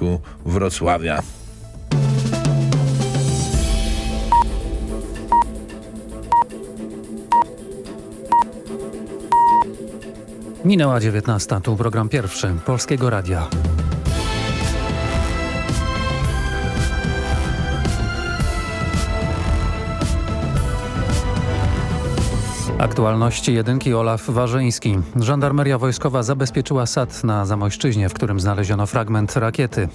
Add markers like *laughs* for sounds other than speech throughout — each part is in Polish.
kierunku Wrocławia. Minęła 19. Tu program pierwszy Polskiego Radia. Aktualności jedynki Olaf Warzyński. Żandarmeria wojskowa zabezpieczyła sad na Zamojszczyźnie, w którym znaleziono fragment rakiety.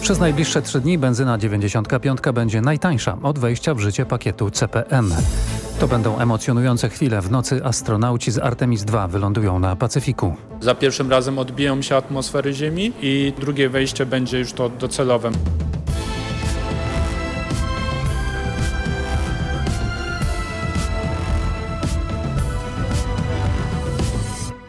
Przez najbliższe trzy dni benzyna 95 będzie najtańsza od wejścia w życie pakietu CPM. To będą emocjonujące chwile. W nocy astronauci z Artemis II wylądują na Pacyfiku. Za pierwszym razem odbiją się atmosfery Ziemi i drugie wejście będzie już to docelowe.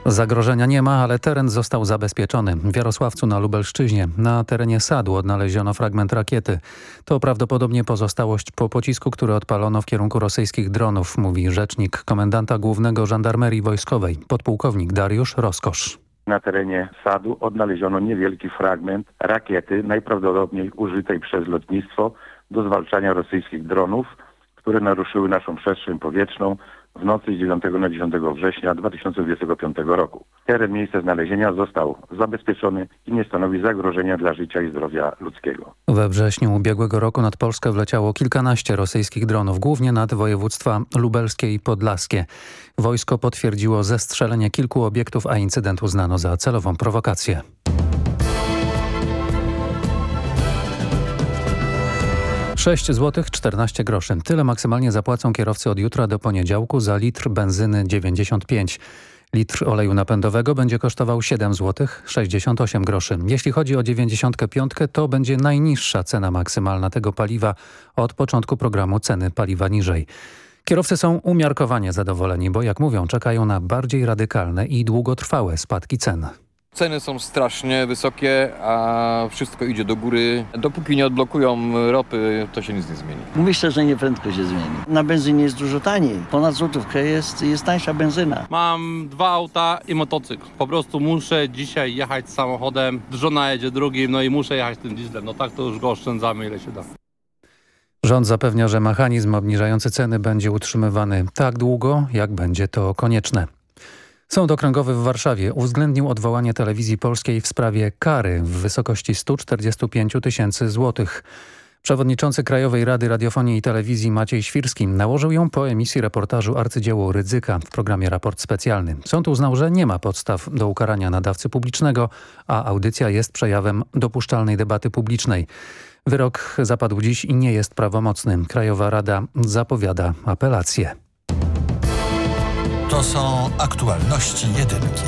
Zagrożenia nie ma, ale teren został zabezpieczony. W Jarosławcu na Lubelszczyźnie na terenie sadu odnaleziono fragment rakiety. To prawdopodobnie pozostałość po pocisku, który odpalono w kierunku rosyjskich dronów, mówi rzecznik komendanta głównego żandarmerii wojskowej, podpułkownik Dariusz Roskosz. Na terenie sadu odnaleziono niewielki fragment rakiety, najprawdopodobniej użytej przez lotnictwo do zwalczania rosyjskich dronów, które naruszyły naszą przestrzeń powietrzną w nocy z 9 na 10 września 2025 roku. Teren miejsca znalezienia został zabezpieczony i nie stanowi zagrożenia dla życia i zdrowia ludzkiego. We wrześniu ubiegłego roku nad Polskę wleciało kilkanaście rosyjskich dronów, głównie nad województwa lubelskie i podlaskie. Wojsko potwierdziło zestrzelenie kilku obiektów, a incydent uznano za celową prowokację. 6 zł 14 groszy. Tyle maksymalnie zapłacą kierowcy od jutra do poniedziałku za litr benzyny 95. Litr oleju napędowego będzie kosztował 7 zł 68 groszy. Jeśli chodzi o 95, to będzie najniższa cena maksymalna tego paliwa od początku programu ceny paliwa niżej. Kierowcy są umiarkowanie zadowoleni, bo jak mówią, czekają na bardziej radykalne i długotrwałe spadki cen. Ceny są strasznie wysokie, a wszystko idzie do góry. Dopóki nie odblokują ropy, to się nic nie zmieni. Myślę, że nie prędko się zmieni. Na benzynie jest dużo taniej. Ponad złotówkę jest, jest tańsza benzyna. Mam dwa auta i motocykl. Po prostu muszę dzisiaj jechać samochodem. Żona jedzie drugim, no i muszę jechać tym dieslem. No tak to już go oszczędzamy ile się da. Rząd zapewnia, że mechanizm obniżający ceny będzie utrzymywany tak długo, jak będzie to konieczne. Sąd Okręgowy w Warszawie uwzględnił odwołanie telewizji polskiej w sprawie kary w wysokości 145 tysięcy złotych. Przewodniczący Krajowej Rady Radiofonii i Telewizji Maciej Świrski nałożył ją po emisji reportażu Arcydzieło Rydzyka w programie Raport Specjalny. Sąd uznał, że nie ma podstaw do ukarania nadawcy publicznego, a audycja jest przejawem dopuszczalnej debaty publicznej. Wyrok zapadł dziś i nie jest prawomocny. Krajowa Rada zapowiada apelację. To są aktualności jedynki.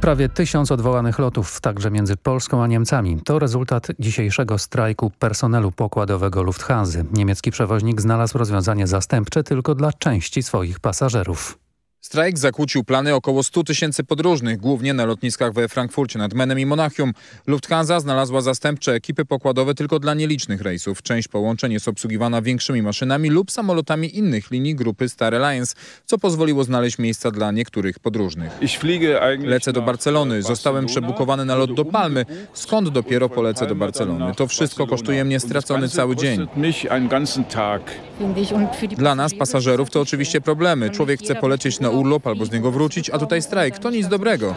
Prawie tysiąc odwołanych lotów, także między Polską a Niemcami. To rezultat dzisiejszego strajku personelu pokładowego Lufthansa. Niemiecki przewoźnik znalazł rozwiązanie zastępcze tylko dla części swoich pasażerów. Strajk zakłócił plany około 100 tysięcy podróżnych, głównie na lotniskach we Frankfurcie nad Menem i Monachium. Lufthansa znalazła zastępcze ekipy pokładowe tylko dla nielicznych rejsów. Część połączeń jest obsługiwana większymi maszynami lub samolotami innych linii grupy Star Alliance, co pozwoliło znaleźć miejsca dla niektórych podróżnych. Lecę do Barcelony. Zostałem przebukowany na lot do Palmy, skąd dopiero polecę do Barcelony. To wszystko kosztuje mnie stracony cały dzień. Dla nas, pasażerów, to oczywiście problemy. Człowiek chce polecieć na urlop albo z niego wrócić, a tutaj strajk. To nic dobrego.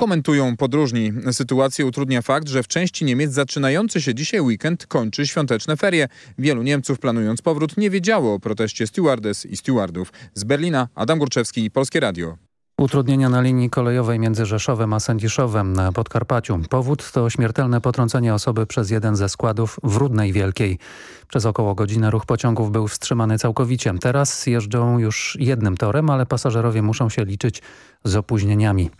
Komentują podróżni. Sytuację utrudnia fakt, że w części Niemiec zaczynający się dzisiaj weekend kończy świąteczne ferie. Wielu Niemców planując powrót nie wiedziało o proteście stewardess i stewardów. Z Berlina Adam Górczewski, Polskie Radio. Utrudnienia na linii kolejowej między Rzeszowem a Sędziszowem na Podkarpaciu. Powód to śmiertelne potrącenie osoby przez jeden ze składów w Rudnej Wielkiej. Przez około godzinę ruch pociągów był wstrzymany całkowicie. Teraz jeżdżą już jednym torem, ale pasażerowie muszą się liczyć z opóźnieniami.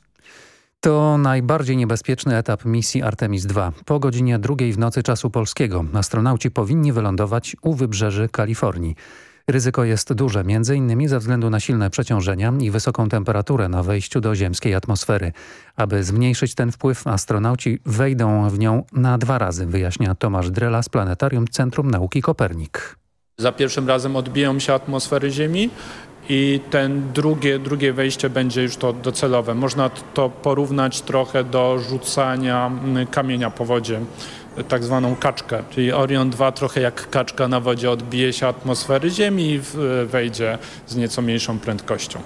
To najbardziej niebezpieczny etap misji Artemis II. Po godzinie drugiej w nocy czasu polskiego astronauci powinni wylądować u wybrzeży Kalifornii. Ryzyko jest duże, m.in. ze względu na silne przeciążenia i wysoką temperaturę na wejściu do ziemskiej atmosfery. Aby zmniejszyć ten wpływ, astronauci wejdą w nią na dwa razy, wyjaśnia Tomasz Drela z Planetarium Centrum Nauki Kopernik. Za pierwszym razem odbiją się atmosfery Ziemi i ten drugie, drugie wejście będzie już to docelowe. Można to porównać trochę do rzucania mm, kamienia po wodzie tak zwaną kaczkę, czyli Orion 2 trochę jak kaczka na wodzie odbije się atmosfery Ziemi i wejdzie z nieco mniejszą prędkością.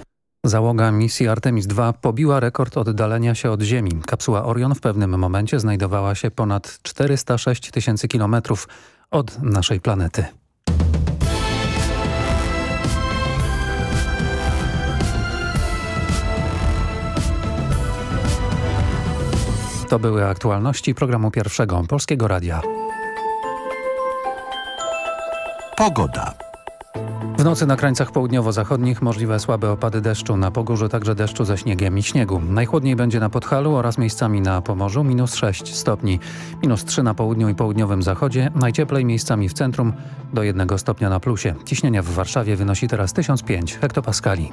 Załoga misji Artemis II pobiła rekord oddalenia się od Ziemi. Kapsuła Orion w pewnym momencie znajdowała się ponad 406 tysięcy kilometrów od naszej planety. To były aktualności programu pierwszego Polskiego Radia. Pogoda. W nocy na krańcach południowo-zachodnich możliwe słabe opady deszczu, na Pogórzu także deszczu ze śniegiem i śniegu. Najchłodniej będzie na Podhalu oraz miejscami na Pomorzu minus 6 stopni, minus 3 na południu i południowym zachodzie, najcieplej miejscami w centrum do 1 stopnia na plusie. Ciśnienie w Warszawie wynosi teraz 1005 hektopaskali.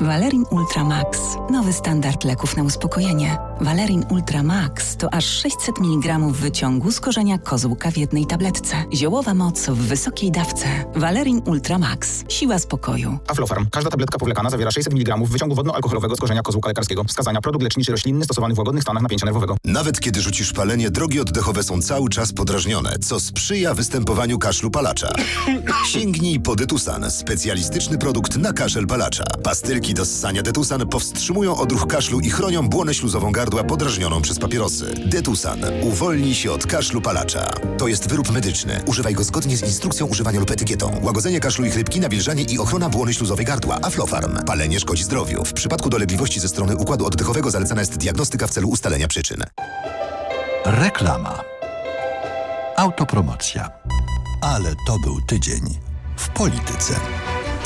Valerin Ultra Max. Nowy standard leków na uspokojenie. Valerin Ultra Max to aż 600 mg wyciągu z korzenia kozłka w jednej tabletce. Ziołowa moc w wysokiej dawce. Valerin Ultra Max. Siła spokoju. Aflofarm. Każda tabletka powlekana zawiera 600 mg wyciągu wodno-alkoholowego z korzenia kozłka lekarskiego. Wskazania produkt leczniczy roślinny stosowany w łagodnych stanach napięcia nerwowego. Nawet kiedy rzucisz palenie, drogi oddechowe są cały czas podrażnione, co sprzyja występowaniu kaszlu palacza. *laughs* Sięgnij po Detusan, specjalistyczny produkt na kaszel palacza. Pastylki do ssania Detusan powstrzymują odruch kaszlu i chronią błonę śluzową gardła podrażnioną przez papierosy. Detusan. Uwolnij się od kaszlu palacza. To jest wyrób medyczny. Używaj go zgodnie z instrukcją używania lub etykietą. Łagodzenie kaszlu i chrypki, nawilżanie i ochrona błony śluzowej gardła. Aflofarm. Palenie szkodzi zdrowiu. W przypadku dolegliwości ze strony układu oddechowego zalecana jest diagnostyka w celu ustalenia przyczyn. Reklama. Autopromocja. Ale to był tydzień w polityce.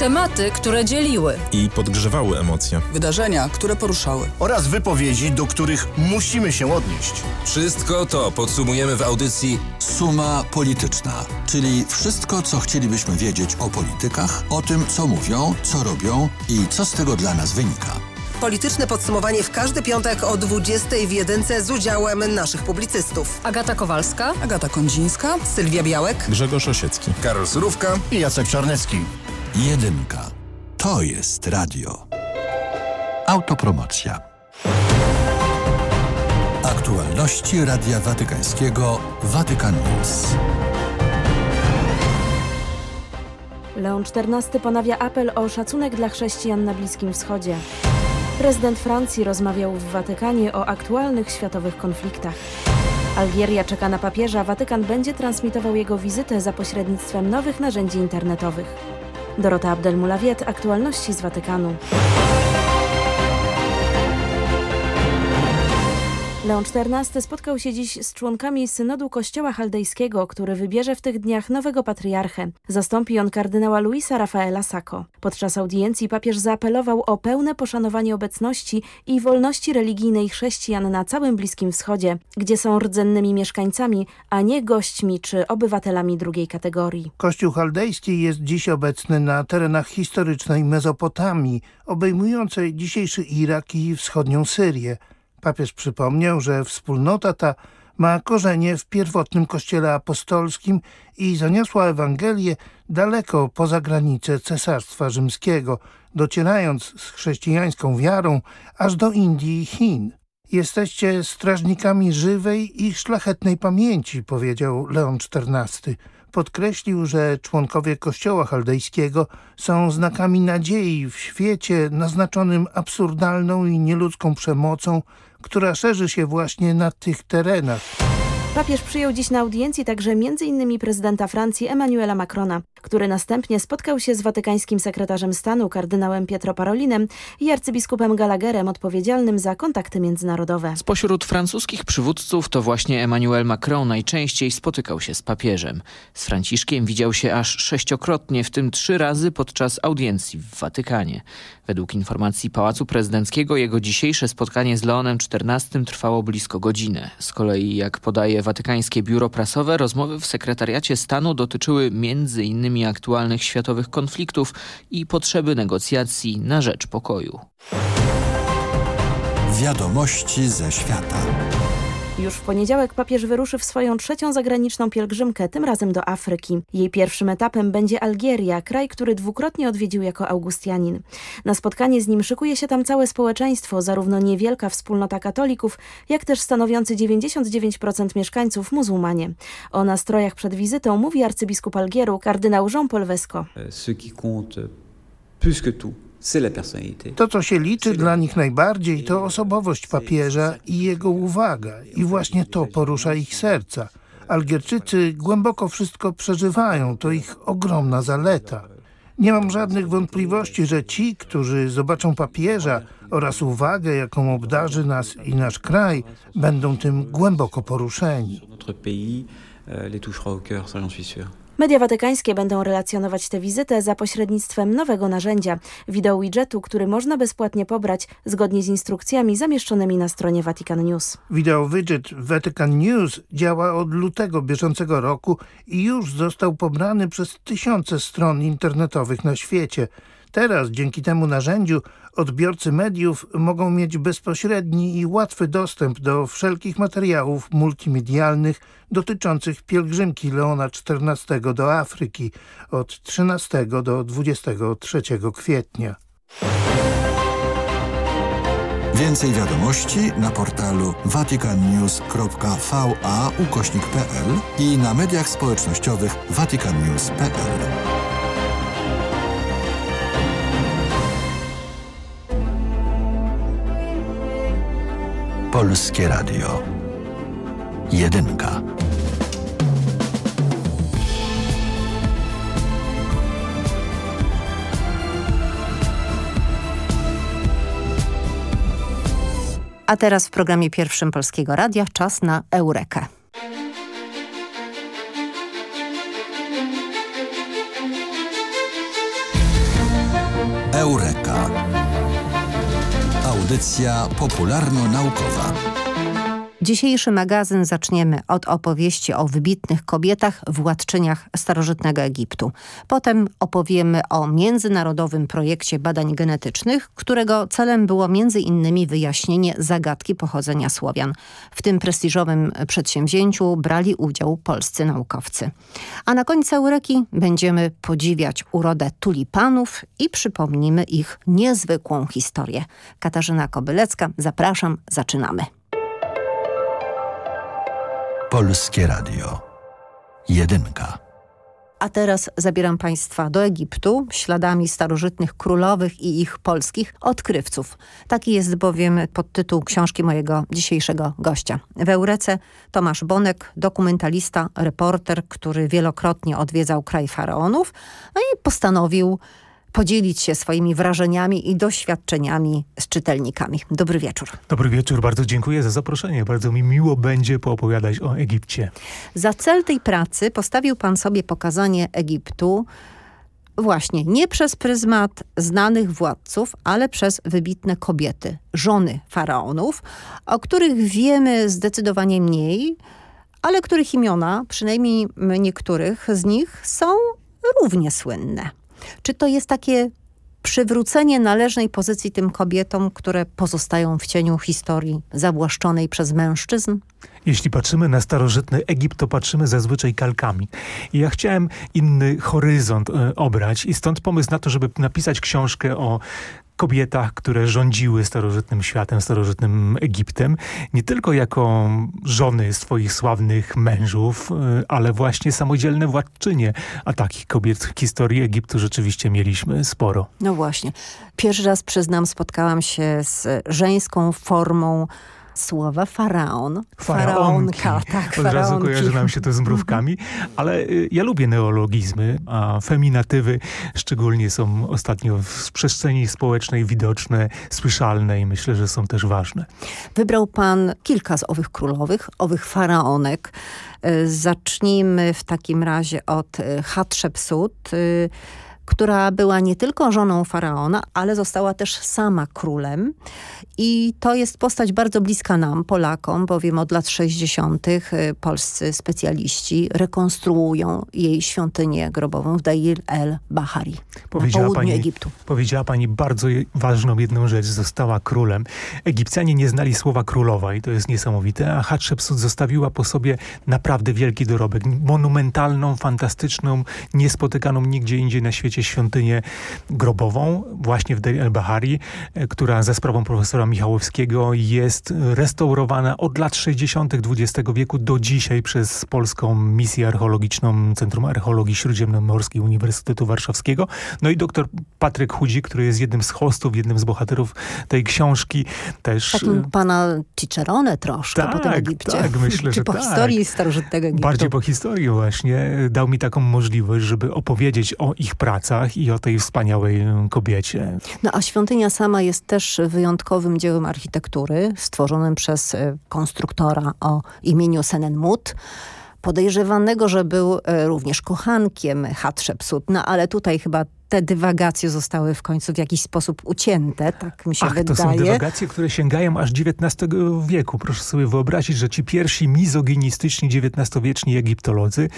Tematy, które dzieliły. I podgrzewały emocje. Wydarzenia, które poruszały. Oraz wypowiedzi, do których musimy się odnieść. Wszystko to podsumujemy w audycji Suma polityczna, czyli wszystko, co chcielibyśmy wiedzieć o politykach, o tym, co mówią, co robią i co z tego dla nas wynika. Polityczne podsumowanie w każdy piątek o 20 w jedynce z udziałem naszych publicystów. Agata Kowalska, Agata Kondzińska, Sylwia Białek, Grzegorz Osiecki, Karol Surówka i Jacek Czarnecki. Jedynka. To jest radio. Autopromocja. Aktualności Radia Watykańskiego Watykan News. Leon XIV ponawia apel o szacunek dla chrześcijan na Bliskim Wschodzie. Prezydent Francji rozmawiał w Watykanie o aktualnych światowych konfliktach. Algieria czeka na papieża, Watykan będzie transmitował jego wizytę za pośrednictwem nowych narzędzi internetowych. Dorota Abdelmulawiet, aktualności z Watykanu. Leon XIV spotkał się dziś z członkami synodu Kościoła Chaldejskiego, który wybierze w tych dniach nowego patriarchę. Zastąpi on kardynała Luisa Rafaela Sacco. Podczas audiencji papież zaapelował o pełne poszanowanie obecności i wolności religijnej chrześcijan na całym Bliskim Wschodzie, gdzie są rdzennymi mieszkańcami, a nie gośćmi czy obywatelami drugiej kategorii. Kościół chaldejski jest dziś obecny na terenach historycznej Mezopotamii, obejmującej dzisiejszy Irak i wschodnią Syrię. Papież przypomniał, że wspólnota ta ma korzenie w pierwotnym kościele apostolskim i zaniosła Ewangelię daleko poza granice Cesarstwa Rzymskiego, docierając z chrześcijańską wiarą aż do Indii i Chin. Jesteście strażnikami żywej i szlachetnej pamięci, powiedział Leon XIV. Podkreślił, że członkowie Kościoła Chaldejskiego są znakami nadziei w świecie naznaczonym absurdalną i nieludzką przemocą, która szerzy się właśnie na tych terenach. Papież przyjął dziś na audiencji także m.in. prezydenta Francji Emmanuela Macrona, który następnie spotkał się z watykańskim sekretarzem stanu kardynałem Pietro Parolinem i arcybiskupem Gallagherem odpowiedzialnym za kontakty międzynarodowe. Spośród francuskich przywódców to właśnie Emmanuel Macron najczęściej spotykał się z papieżem. Z Franciszkiem widział się aż sześciokrotnie, w tym trzy razy podczas audiencji w Watykanie. Według informacji Pałacu Prezydenckiego jego dzisiejsze spotkanie z Leonem XIV trwało blisko godzinę. Z kolei, jak podaje watykańskie biuro prasowe, rozmowy w sekretariacie stanu dotyczyły innymi aktualnych światowych konfliktów i potrzeby negocjacji na rzecz pokoju. Wiadomości ze świata. Już w poniedziałek papież wyruszy w swoją trzecią zagraniczną pielgrzymkę, tym razem do Afryki. Jej pierwszym etapem będzie Algieria, kraj, który dwukrotnie odwiedził jako Augustianin. Na spotkanie z nim szykuje się tam całe społeczeństwo, zarówno niewielka wspólnota katolików, jak też stanowiący 99% mieszkańców muzułmanie. O nastrojach przed wizytą mówi arcybiskup Algieru, kardynał Jean-Paul Vesco. Ce qui compte plus que tout to, co się liczy dla nich najbardziej, to osobowość papieża i jego uwaga. I właśnie to porusza ich serca. Algierczycy głęboko wszystko przeżywają, to ich ogromna zaleta. Nie mam żadnych wątpliwości, że ci, którzy zobaczą papieża oraz uwagę, jaką obdarzy nas i nasz kraj, będą tym głęboko poruszeni. Media watykańskie będą relacjonować tę wizytę za pośrednictwem nowego narzędzia, wideo widgetu, który można bezpłatnie pobrać zgodnie z instrukcjami zamieszczonymi na stronie Vatican News. Wideo widget Vatican News działa od lutego bieżącego roku i już został pobrany przez tysiące stron internetowych na świecie. Teraz dzięki temu narzędziu odbiorcy mediów mogą mieć bezpośredni i łatwy dostęp do wszelkich materiałów multimedialnych dotyczących pielgrzymki Leona XIV do Afryki od 13 do 23 kwietnia. Więcej wiadomości na portalu vaticannews.va i na mediach społecznościowych vaticannews.pl. Polskie Radio. Jedynka. A teraz w programie pierwszym Polskiego Radia czas na Eurekę. Eureka. Audycja popularno-naukowa. Dzisiejszy magazyn zaczniemy od opowieści o wybitnych kobietach władczyniach starożytnego Egiptu. Potem opowiemy o międzynarodowym projekcie badań genetycznych, którego celem było innymi wyjaśnienie zagadki pochodzenia Słowian. W tym prestiżowym przedsięwzięciu brali udział polscy naukowcy. A na końcu Eureki będziemy podziwiać urodę tulipanów i przypomnimy ich niezwykłą historię. Katarzyna Kobylecka, zapraszam, zaczynamy. Polskie Radio. Jedynka. A teraz zabieram Państwa do Egiptu śladami starożytnych królowych i ich polskich odkrywców. Taki jest bowiem podtytuł książki mojego dzisiejszego gościa. W Eurece Tomasz Bonek, dokumentalista, reporter, który wielokrotnie odwiedzał kraj faraonów no i postanowił podzielić się swoimi wrażeniami i doświadczeniami z czytelnikami. Dobry wieczór. Dobry wieczór, bardzo dziękuję za zaproszenie. Bardzo mi miło będzie poopowiadać o Egipcie. Za cel tej pracy postawił pan sobie pokazanie Egiptu właśnie nie przez pryzmat znanych władców, ale przez wybitne kobiety, żony faraonów, o których wiemy zdecydowanie mniej, ale których imiona, przynajmniej niektórych z nich, są równie słynne. Czy to jest takie przywrócenie należnej pozycji tym kobietom, które pozostają w cieniu historii zawłaszczonej przez mężczyzn? Jeśli patrzymy na starożytny Egipt, to patrzymy zazwyczaj kalkami. I ja chciałem inny horyzont e, obrać i stąd pomysł na to, żeby napisać książkę o kobietach, które rządziły starożytnym światem, starożytnym Egiptem, nie tylko jako żony swoich sławnych mężów, y, ale właśnie samodzielne władczynie. A takich kobiet w historii Egiptu rzeczywiście mieliśmy sporo. No właśnie. Pierwszy raz, przyznam, spotkałam się z żeńską formą słowa faraon. Faraonki. Faraonka, tak, Od razu kojarzy nam się to z mrówkami, ale y, ja lubię neologizmy, a feminatywy szczególnie są ostatnio w przestrzeni społecznej widoczne, słyszalne i myślę, że są też ważne. Wybrał pan kilka z owych królowych, owych faraonek. Y, Zacznijmy w takim razie od y, Hatshepsut, która była nie tylko żoną faraona, ale została też sama królem. I to jest postać bardzo bliska nam, Polakom, bowiem od lat 60. y, polscy specjaliści rekonstruują jej świątynię grobową w Deir el-Bahari, na południu pani, Egiptu. Powiedziała pani bardzo ważną jedną rzecz. Została królem. Egipcjanie nie znali słowa królowa i to jest niesamowite, a Hatshepsut zostawiła po sobie naprawdę wielki dorobek. Monumentalną, fantastyczną, niespotykaną nigdzie indziej na świecie świątynię grobową, właśnie w Deir el-Bahari, e, która za sprawą profesora Michałowskiego jest restaurowana od lat 60. XX wieku do dzisiaj przez Polską Misję Archeologiczną Centrum Archeologii Śródziemnomorskiej Uniwersytetu Warszawskiego. No i doktor Patryk Chudzi, który jest jednym z hostów, jednym z bohaterów tej książki. Też Takim pana Cicerone troszkę po tym Tak, Egipcie. tak, myślę, *laughs* Czy po tak. historii starożytnego Egiptu. Bardziej po historii właśnie dał mi taką możliwość, żeby opowiedzieć o ich pracach i o tej wspaniałej kobiecie. No a świątynia sama jest też wyjątkowym dziełem architektury, stworzonym przez e, konstruktora o imieniu Senenmut, podejrzewanego, że był e, również kochankiem Hatshepsut, no ale tutaj chyba te dywagacje zostały w końcu w jakiś sposób ucięte, tak mi się Ach, wydaje. to są dywagacje, które sięgają aż XIX wieku. Proszę sobie wyobrazić, że ci pierwsi mizoginistyczni XIX-wieczni egiptolodzy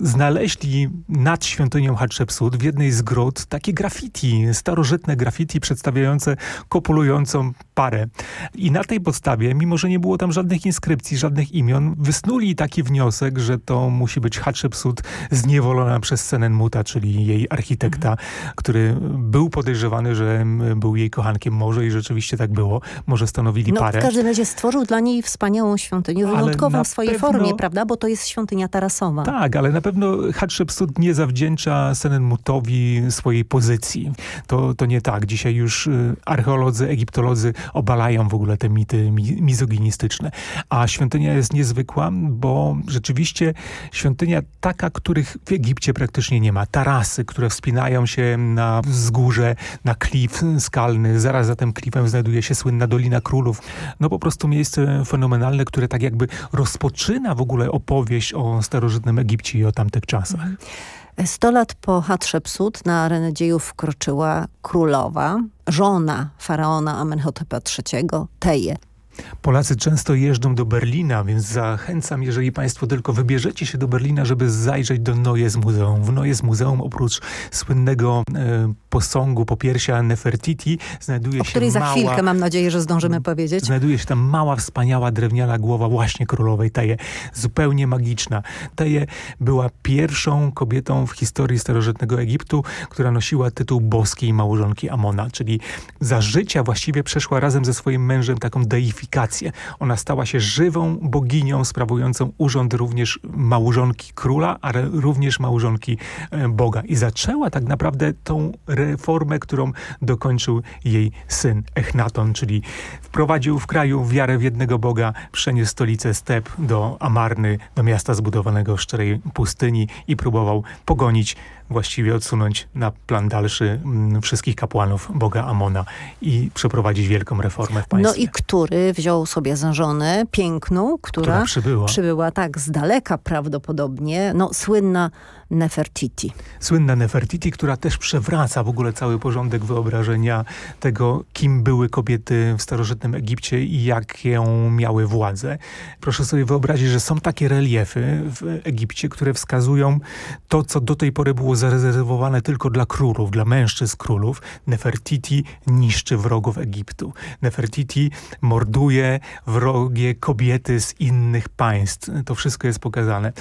znaleźli nad świątynią Hatshepsut w jednej z gród takie graffiti, starożytne graffiti przedstawiające kopulującą parę. I na tej podstawie, mimo że nie było tam żadnych inskrypcji, żadnych imion, wysnuli taki wniosek, że to musi być Hatshepsut zniewolona przez Senenmuta, czyli jej architekta, który był podejrzewany, że był jej kochankiem może i rzeczywiście tak było. Może stanowili No, parę. w każdym razie stworzył dla niej wspaniałą świątynię, wyjątkową w swojej pewno- formie, prawda? Bo to jest świątynia tarasowa. Tak, ale na pewno Hatshepsut nie zawdzięcza Senenmutowi swojej pozycji. To, to nie tak. Dzisiaj już y, archeolodzy, egiptolodzy obalają w ogóle te mity mi mizoginistyczne. A świątynia jest niezwykła, bo rzeczywiście świątynia taka, których w Egipcie praktycznie nie ma. Tarasy, które wspinają się na wzgórze, na klif skalny. Zaraz za tym klifem znajduje się słynna Dolina Królów. No po prostu miejsce fenomenalne, które tak jakby rozpoczyna w ogóle opowieść o starożytnym Egipcie i o tamtych czasach. Sto lat po Hatshepsut na arenę dziejów wkroczyła królowa, żona faraona Amenhotepa III, Teje. Polacy często jeżdżą do Berlina, więc zachęcam, jeżeli państwo tylko wybierzecie się do Berlina, żeby zajrzeć do Neues Muzeum. W Neues Muzeum oprócz słynnego e, posągu popiersia Nefertiti znajduje O się której za mała... chwilkę mam nadzieję, że zdążymy powiedzieć. Znajduje się tam mała, wspaniała drewniana głowa właśnie królowej Teje. Zupełnie magiczna. Teje była pierwszą kobietą w historii starożytnego Egiptu, która nosiła tytuł boskiej małżonki Amona, czyli za życia właściwie przeszła razem ze swoim mężem taką deifikację. Ona stała się żywą boginią sprawującą urząd również małżonki króla, ale również małżonki e, Boga. I zaczęła tak naprawdę tą reformę, którą dokończył jej syn Echnaton, czyli wprowadził w kraju wiarę w jednego Boga, przeniósł stolicę Step do Amarny, do miasta zbudowanego w szczerej pustyni i próbował pogonić, właściwie odsunąć na plan dalszy mm, wszystkich kapłanów Boga Amona i przeprowadzić wielką reformę w No państwie. i który wziął sobie za żonę piękną, która, Która przybyła. przybyła tak z daleka prawdopodobnie, no słynna Nefertiti. Słynna Nefertiti, która też przewraca w ogóle cały porządek wyobrażenia tego, kim były kobiety w starożytnym Egipcie i jaką miały władzę. Proszę sobie wyobrazić, że są takie reliefy w Egipcie, które wskazują to, co do tej pory było zarezerwowane tylko dla królów, dla mężczyzn królów. Nefertiti niszczy wrogów Egiptu. Nefertiti morduje wrogie kobiety z innych państw. To wszystko jest pokazane.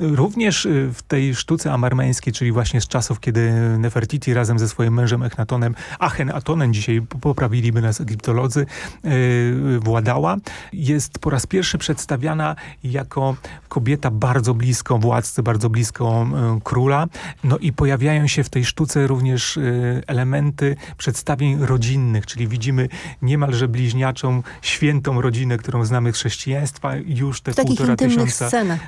Również y, w tej sztuce sztuce amarmeńskiej, czyli właśnie z czasów, kiedy Nefertiti razem ze swoim mężem Echnatonem, Atonen dzisiaj poprawiliby nas egiptolodzy, yy, władała, jest po raz pierwszy przedstawiana jako kobieta bardzo blisko władcy, bardzo blisko yy, króla. No i pojawiają się w tej sztuce również yy, elementy przedstawień rodzinnych, czyli widzimy niemalże bliźniaczą, świętą rodzinę, którą znamy z chrześcijaństwa, już te w półtora tysiąca scenach,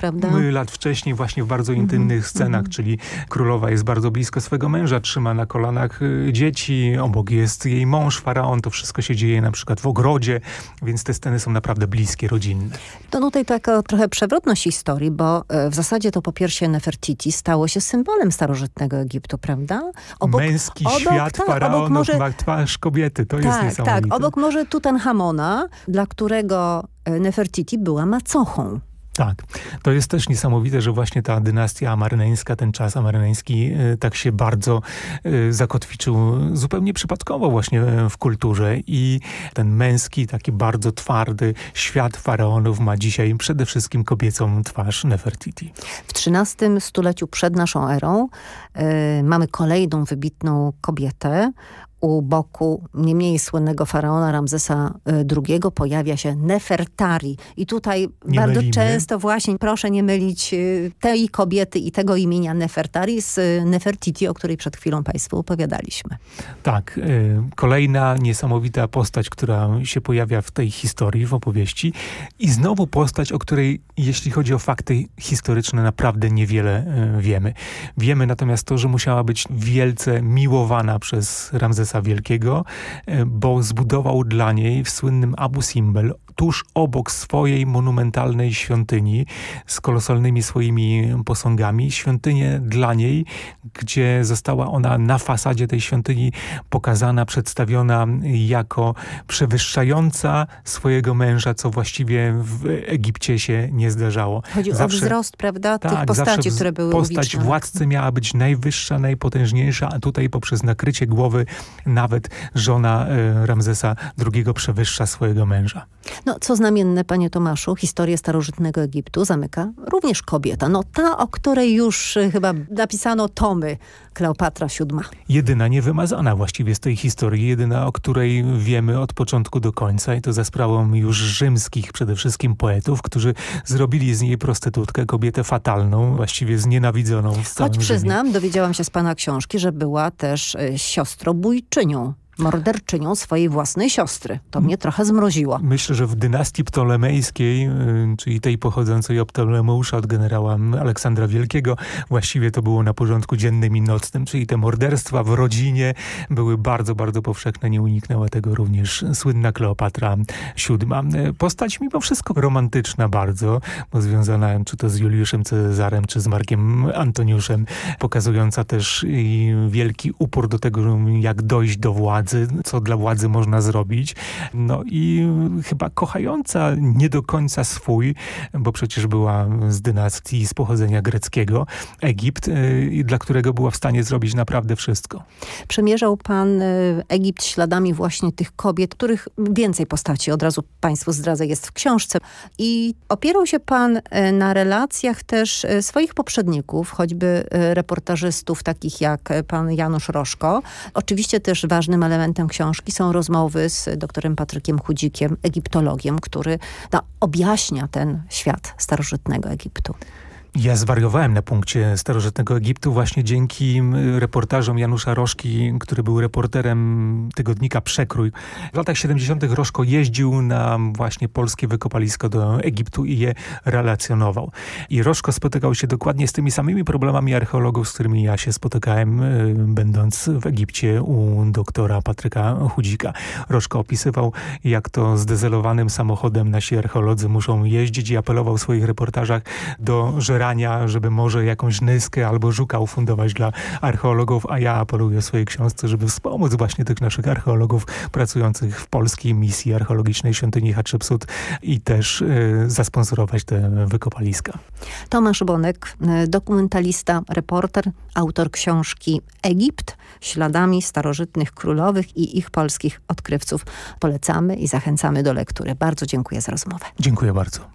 lat wcześniej właśnie w bardzo intymnych mm czyli królowa jest bardzo blisko swego męża, trzyma na kolanach dzieci, obok jest jej mąż, faraon, to wszystko się dzieje na przykład w ogrodzie, więc te sceny są naprawdę bliskie, rodzinne. To tutaj taka trochę przewrotność historii, bo w zasadzie to po pierwsze Nefertiti stało się symbolem starożytnego Egiptu, prawda? Obok, Męski obok, świat tak, faraonów może, ma twarz kobiety, to tak, jest niesamowite. Tak, obok może Tutanhamona, dla którego Nefertiti była macochą. Tak, to jest też niesamowite, że właśnie ta dynastia amarneńska, ten czas amarneński tak się bardzo zakotwiczył zupełnie przypadkowo właśnie w kulturze i ten męski, taki bardzo twardy świat faraonów ma dzisiaj przede wszystkim kobiecą twarz Nefertiti. W XIII stuleciu przed naszą erą y, mamy kolejną wybitną kobietę, u boku nie mniej słynnego faraona Ramzesa II pojawia się Nefertari. I tutaj nie bardzo mylimy. często właśnie, proszę nie mylić tej kobiety i tego imienia Nefertari z Nefertiti, o której przed chwilą Państwu opowiadaliśmy. Tak. Kolejna niesamowita postać, która się pojawia w tej historii, w opowieści. I znowu postać, o której, jeśli chodzi o fakty historyczne, naprawdę niewiele wiemy. Wiemy natomiast to, że musiała być wielce miłowana przez Ramzesa Wielkiego, e, bo zbudował dla niej w słynnym Abu Simbel tuż obok swojej monumentalnej świątyni z kolosalnymi swoimi posągami. Świątynię dla niej, gdzie została ona na fasadzie tej świątyni pokazana, przedstawiona jako przewyższająca swojego męża, co właściwie w Egipcie się nie zdarzało. Chodzi zawsze, o wzrost, prawda, tak, tych postaci, które były Postać władcy miała być najwyższa, najpotężniejsza, a tutaj poprzez nakrycie głowy nawet żona e, Ramzesa II przewyższa swojego męża. No, co znamienne, panie Tomaszu, historię starożytnego Egiptu zamyka również kobieta. No, ta, o której już y, chyba napisano tomy Kleopatra VII. Jedyna niewymazana właściwie z tej historii, jedyna, o której wiemy od początku do końca i to za sprawą już rzymskich przede wszystkim poetów, którzy zrobili z niej prostytutkę, kobietę fatalną, właściwie znienawidzoną w całym Choć przyznam, dowiedziałam się z pana książki, że była też y, siostrobójczynią morderczynią swojej własnej siostry. To mnie trochę zmroziło. Myślę, że w dynastii ptolemejskiej, y, czyli tej pochodzącej od Ptolemeusza, od generała Aleksandra Wielkiego, właściwie to było na porządku dziennym i nocnym, czyli te morderstwa w rodzinie były bardzo, bardzo powszechne. Nie uniknęła tego również słynna Kleopatra VII. Postać mimo wszystko romantyczna bardzo, bo związana czy to z Juliuszem Cezarem, czy z Markiem Antoniuszem, pokazująca też wielki upór do tego, jak dojść do władzy, władzy, co dla władzy można zrobić. No i chyba kochająca nie do końca swój, bo przecież była z dynastii, z pochodzenia greckiego, Egipt, y, dla którego była w stanie zrobić naprawdę wszystko. Przemierzał pan y, Egipt śladami właśnie tych kobiet, których więcej postaci, od razu państwu zdradzę, jest w książce. I opierał się pan y, na relacjach też swoich poprzedników, choćby reportażystów takich jak pan Janusz Roszko. Oczywiście też ważnym elementem elementem książki są rozmowy z doktorem Patrykiem Chudzikiem, egiptologiem, który no, objaśnia ten świat starożytnego Egiptu. Ja zwariowałem na punkcie starożytnego Egiptu właśnie dzięki reportażom Janusza Roszki, który był reporterem tygodnika Przekrój. W latach 70. Roszko jeździł na właśnie polskie wykopalisko do Egiptu i je relacjonował. I Roszko spotykał się dokładnie z tymi samymi problemami archeologów, z którymi ja się spotykałem, y, będąc w Egipcie u doktora Patryka Chudzika. Roszko opisywał, jak to zdezelowanym samochodem nasi archeolodzy muszą jeździć i apelował w swoich reportażach do żerami żeby może jakąś nyskę albo żuka ufundować dla archeologów, a ja apeluję w swojej książce, żeby wspomóc właśnie tych naszych archeologów pracujących w polskiej misji archeologicznej świątyni Hatshepsut i też y, zasponsorować te wykopaliska. Tomasz Bonek, y, dokumentalista, reporter, autor książki Egipt, śladami starożytnych królowych i ich polskich odkrywców. Polecamy i zachęcamy do lektury. Bardzo dziękuję za rozmowę. Dziękuję bardzo.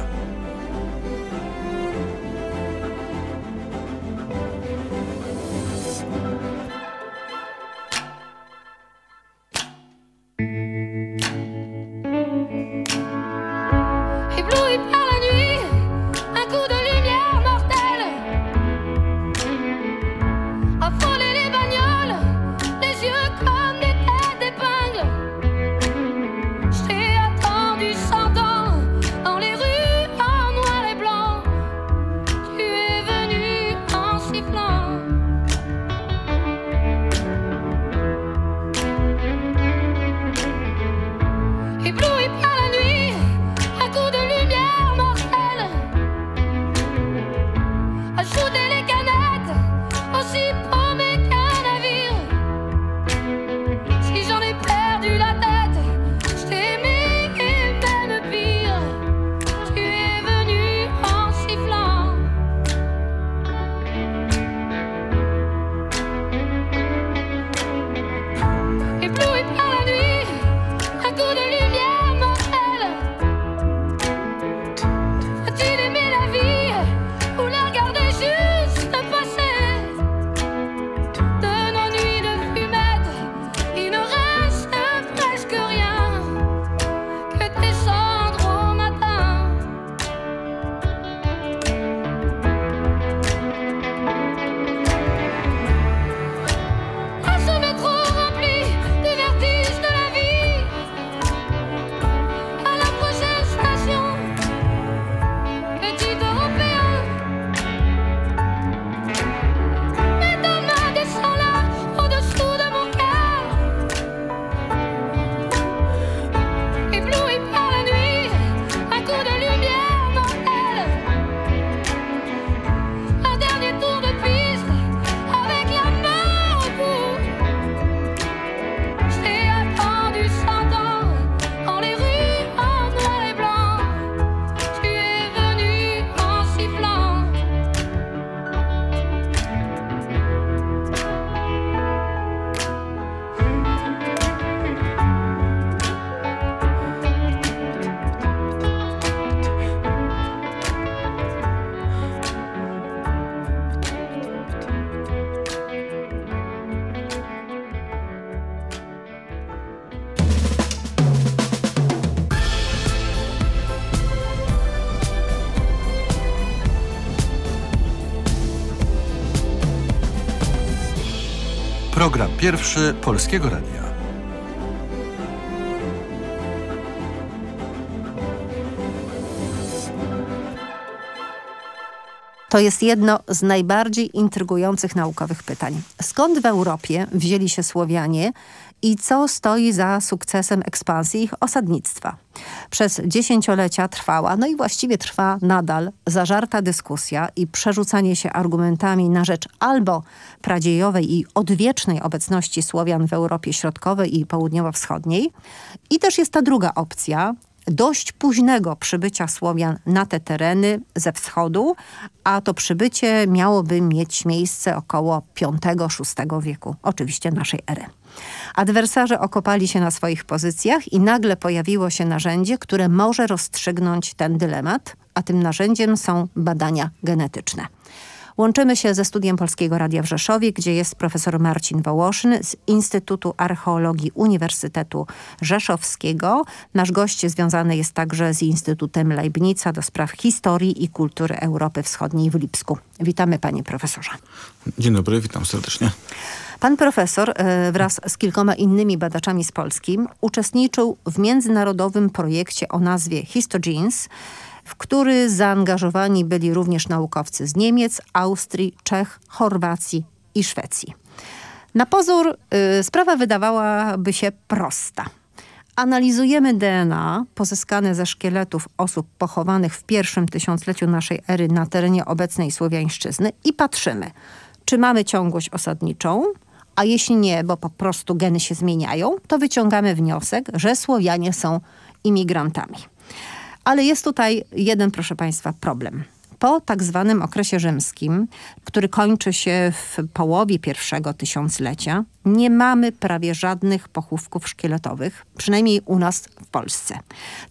Pierwszy Polskiego Radia. To jest jedno z najbardziej intrygujących naukowych pytań. Skąd w Europie wzięli się Słowianie i co stoi za sukcesem ekspansji ich osadnictwa? Przez dziesięciolecia trwała, no i właściwie trwa nadal, zażarta dyskusja i przerzucanie się argumentami na rzecz albo pradziejowej i odwiecznej obecności Słowian w Europie Środkowej i Południowo-Wschodniej. I też jest ta druga opcja, dość późnego przybycia Słowian na te tereny ze wschodu, a to przybycie miałoby mieć miejsce około V-VI wieku, oczywiście naszej ery. Adwersarze okopali się na swoich pozycjach i nagle pojawiło się narzędzie, które może rozstrzygnąć ten dylemat, a tym narzędziem są badania genetyczne. Łączymy się ze Studiem Polskiego Radia w Rzeszowie, gdzie jest profesor Marcin Wołoszyn z Instytutu Archeologii Uniwersytetu Rzeszowskiego. Nasz gość związany jest także z Instytutem Leibnica do spraw historii i kultury Europy Wschodniej w Lipsku. Witamy panie profesorze. Dzień dobry, witam serdecznie. Pan profesor e, wraz z kilkoma innymi badaczami z Polski uczestniczył w międzynarodowym projekcie o nazwie Histogenes, w który zaangażowani byli również naukowcy z Niemiec, Austrii, Czech, Chorwacji i Szwecji. Na pozór y, sprawa wydawałaby się prosta. Analizujemy DNA pozyskane ze szkieletów osób pochowanych w pierwszym tysiącleciu naszej ery na terenie obecnej Słowiańszczyzny i patrzymy, czy mamy ciągłość osadniczą, a jeśli nie, bo po prostu geny się zmieniają, to wyciągamy wniosek, że Słowianie są imigrantami. Ale jest tutaj jeden, proszę Państwa, problem. po tak zwanym okresie rzymskim, który kończy się w połowie pierwszego tysiąclecia, nie mamy prawie żadnych pochówków szkieletowych, przynajmniej u nas w Polsce.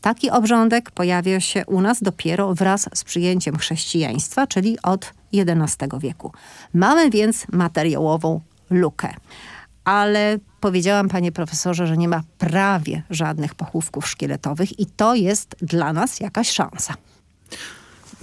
Taki obrządek pojawia się u nas dopiero wraz z przyjęciem chrześcijaństwa, czyli od XI wieku. Mamy więc materiałową lukę. Ale powiedziałam panie profesorze, że nie ma prawie żadnych pochówków szkieletowych i to jest dla nas jakaś szansa.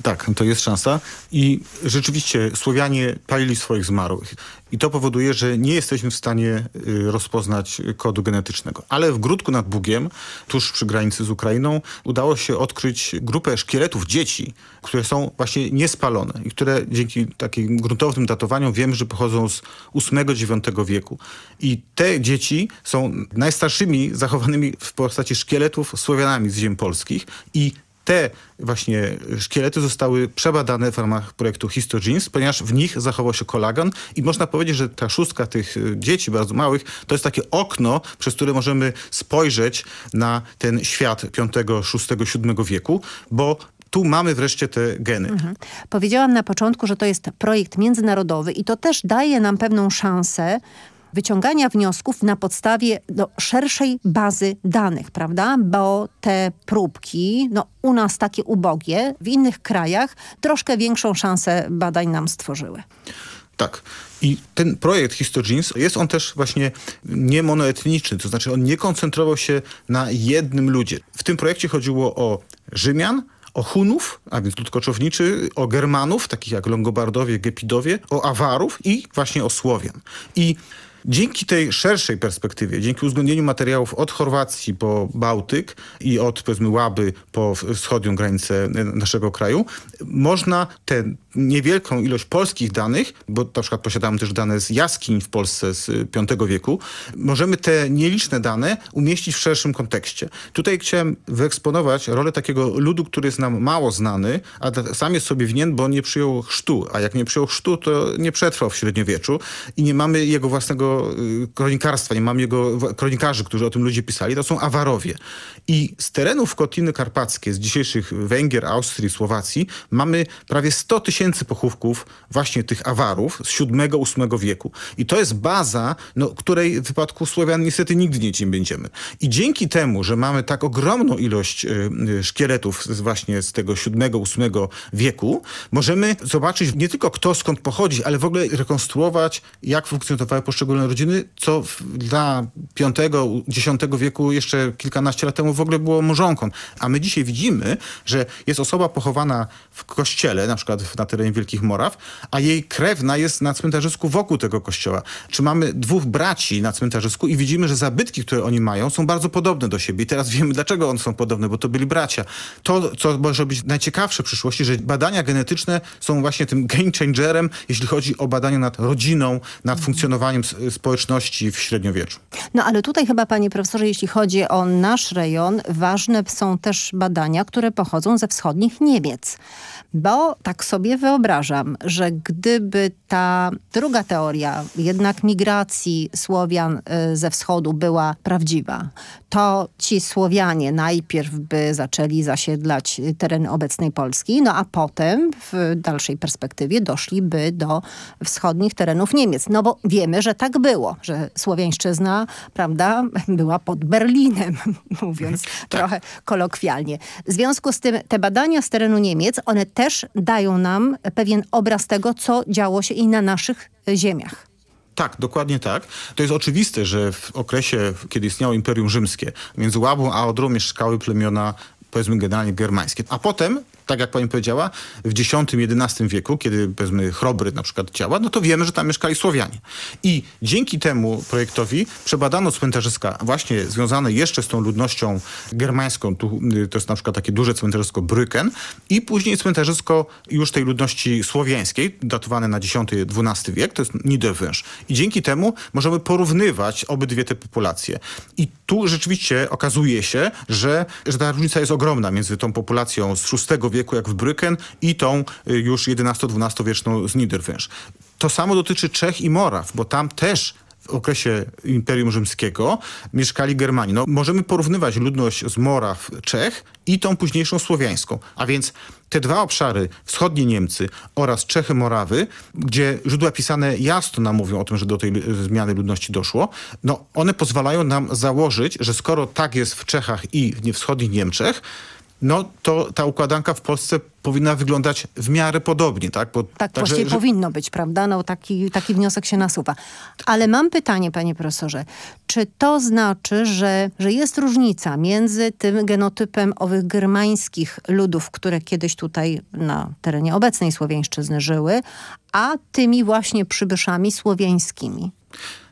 Tak, to jest szansa i rzeczywiście Słowianie palili swoich zmarłych i to powoduje, że nie jesteśmy w stanie y, rozpoznać kodu genetycznego. Ale w Grudku nad Bugiem, tuż przy granicy z Ukrainą, udało się odkryć grupę szkieletów dzieci, które są właśnie niespalone i które dzięki takim gruntownym datowaniom wiemy, że pochodzą z VIII-IX wieku. I te dzieci są najstarszymi zachowanymi w postaci szkieletów Słowianami z ziem polskich i te właśnie szkielety zostały przebadane w ramach projektu Histogenes, ponieważ w nich zachował się kolagen i można powiedzieć, że ta szóstka tych y, dzieci bardzo małych to jest takie okno, przez które możemy spojrzeć na ten świat V, VI, VII wieku, bo tu mamy wreszcie te geny. Mhm. Powiedziałam na początku, że to jest projekt międzynarodowy i to też daje nam pewną szansę wyciągania wniosków na podstawie no, szerszej bazy danych, prawda? Bo te próbki, no u nas takie ubogie, w innych krajach troszkę większą szansę badań nam stworzyły. Tak. I ten projekt Histogenes jest on też właśnie nie monoetniczny, to znaczy on nie koncentrował się na jednym ludzie. W tym projekcie chodziło o Rzymian, o Hunów, a więc lud koczowniczy, o Germanów, takich jak Longobardowie, Gepidowie, o Awarów i właśnie o Słowian. I Dzięki tej szerszej perspektywie, dzięki uzgodnieniu materiałów od Chorwacji po Bałtyk i od powiedzmy Łaby po wschodnią granicę naszego kraju, można tę niewielką ilość polskich danych, bo na przykład posiadamy też dane z jaskiń w Polsce z V wieku, możemy te nieliczne dane umieścić w szerszym kontekście. Tutaj chciałem wyeksponować rolę takiego ludu, który jest nam mało znany, a sam jest sobie winien, bo nie przyjął chrztu, a jak nie przyjął chrztu, to nie przetrwał w średniowieczu i nie mamy jego własnego Y, kronikarstwa, nie mam jego kronikarzy, którzy o tym ludzie pisali, to są Awarowie. I z terenów Kotliny Karpackie, z dzisiejszych Węgier, Austrii, Słowacji, mamy prawie 100 tysięcy pochówków właśnie tych Awarów z VII-VIII wieku. I to jest baza, no, której w wypadku Słowian niestety nigdy nie będziemy. I dzięki temu, że mamy tak ogromną ilość y, y, szkieletów właśnie z tego VII-VIII wieku, możemy zobaczyć nie tylko kto skąd pochodzi, ale w ogóle rekonstruować, jak funkcjonowały poszczególne rodziny, co dla V, X wieku jeszcze kilkanaście lat temu w ogóle było murzonką. A my dzisiaj widzimy, że jest osoba pochowana w kościele, na przykład na terenie Wielkich Moraw, a jej krewna jest na cmentarzysku wokół tego kościoła. Czy mamy dwóch braci na cmentarzysku i widzimy, że zabytki, które oni mają, są bardzo podobne do siebie. I teraz wiemy, dlaczego one są podobne, bo to byli bracia. To, co może być najciekawsze w przyszłości, że badania genetyczne są właśnie tym game changerem, jeśli chodzi o badania nad rodziną, nad funkcjonowaniem społeczności w średniowieczu. No ale tutaj chyba panie profesorze, jeśli chodzi o nasz rejon, ważne są też badania, które pochodzą ze wschodnich Niemiec. Bo tak sobie wyobrażam, że gdyby ta druga teoria jednak migracji Słowian y, ze wschodu była prawdziwa, to ci Słowianie najpierw by zaczęli zasiedlać tereny obecnej Polski, no a potem w dalszej perspektywie doszliby do wschodnich terenów Niemiec. No bo wiemy, że tak było, że słowiańszczyzna, prawda, była pod Berlinem, *laughs* mówiąc tak. trochę kolokwialnie. W związku z tym te badania z terenu Niemiec, one też dają nam pewien obraz tego, co działo się i na naszych ziemiach. Tak, dokładnie tak. To jest oczywiste, że w okresie, kiedy istniało Imperium Rzymskie, między Łabą a Odrą mieszkały plemiona powiedzmy generalnie germańskie. A potem tak jak pani powiedziała, w X-XI wieku, kiedy powiedzmy Chrobry na przykład działa, no to wiemy, że tam mieszkali Słowianie. I dzięki temu projektowi przebadano cmentarzyska właśnie związane jeszcze z tą ludnością germańską, tu, y, to jest na przykład takie duże cmentarzysko Brücken i później cmentarzysko już tej ludności słowiańskiej, datowane na X-XII wiek, to jest Niederwęż. I dzięki temu możemy porównywać obydwie te populacje. I tu rzeczywiście okazuje się, że, że ta różnica jest ogromna między tą populacją z VI wieku wieku jak w Brücken i tą y, już XI-XII wieczną z Niederwęż. To samo dotyczy Czech i Moraw, bo tam też w okresie Imperium Rzymskiego mieszkali Germanii. No, możemy porównywać ludność z Moraw Czech i tą późniejszą słowiańską. A więc te dwa obszary, wschodnie Niemcy oraz Czechy Morawy, gdzie źródła pisane jasno nam mówią o tym, że do tej zmiany ludności doszło, no one pozwalają nam założyć, że skoro tak jest w Czechach i w wschodnich Niemczech, no to ta układanka w Polsce powinna wyglądać w miarę podobnie. Tak, Bo, tak także, właściwie że... powinno być, prawda? No, taki, taki wniosek się nasuwa. Ale mam pytanie, panie profesorze. Czy to znaczy, że, że jest różnica między tym genotypem owych germańskich ludów, które kiedyś tutaj na terenie obecnej Słowiańszczyzny żyły, a tymi właśnie przybyszami słowiańskimi?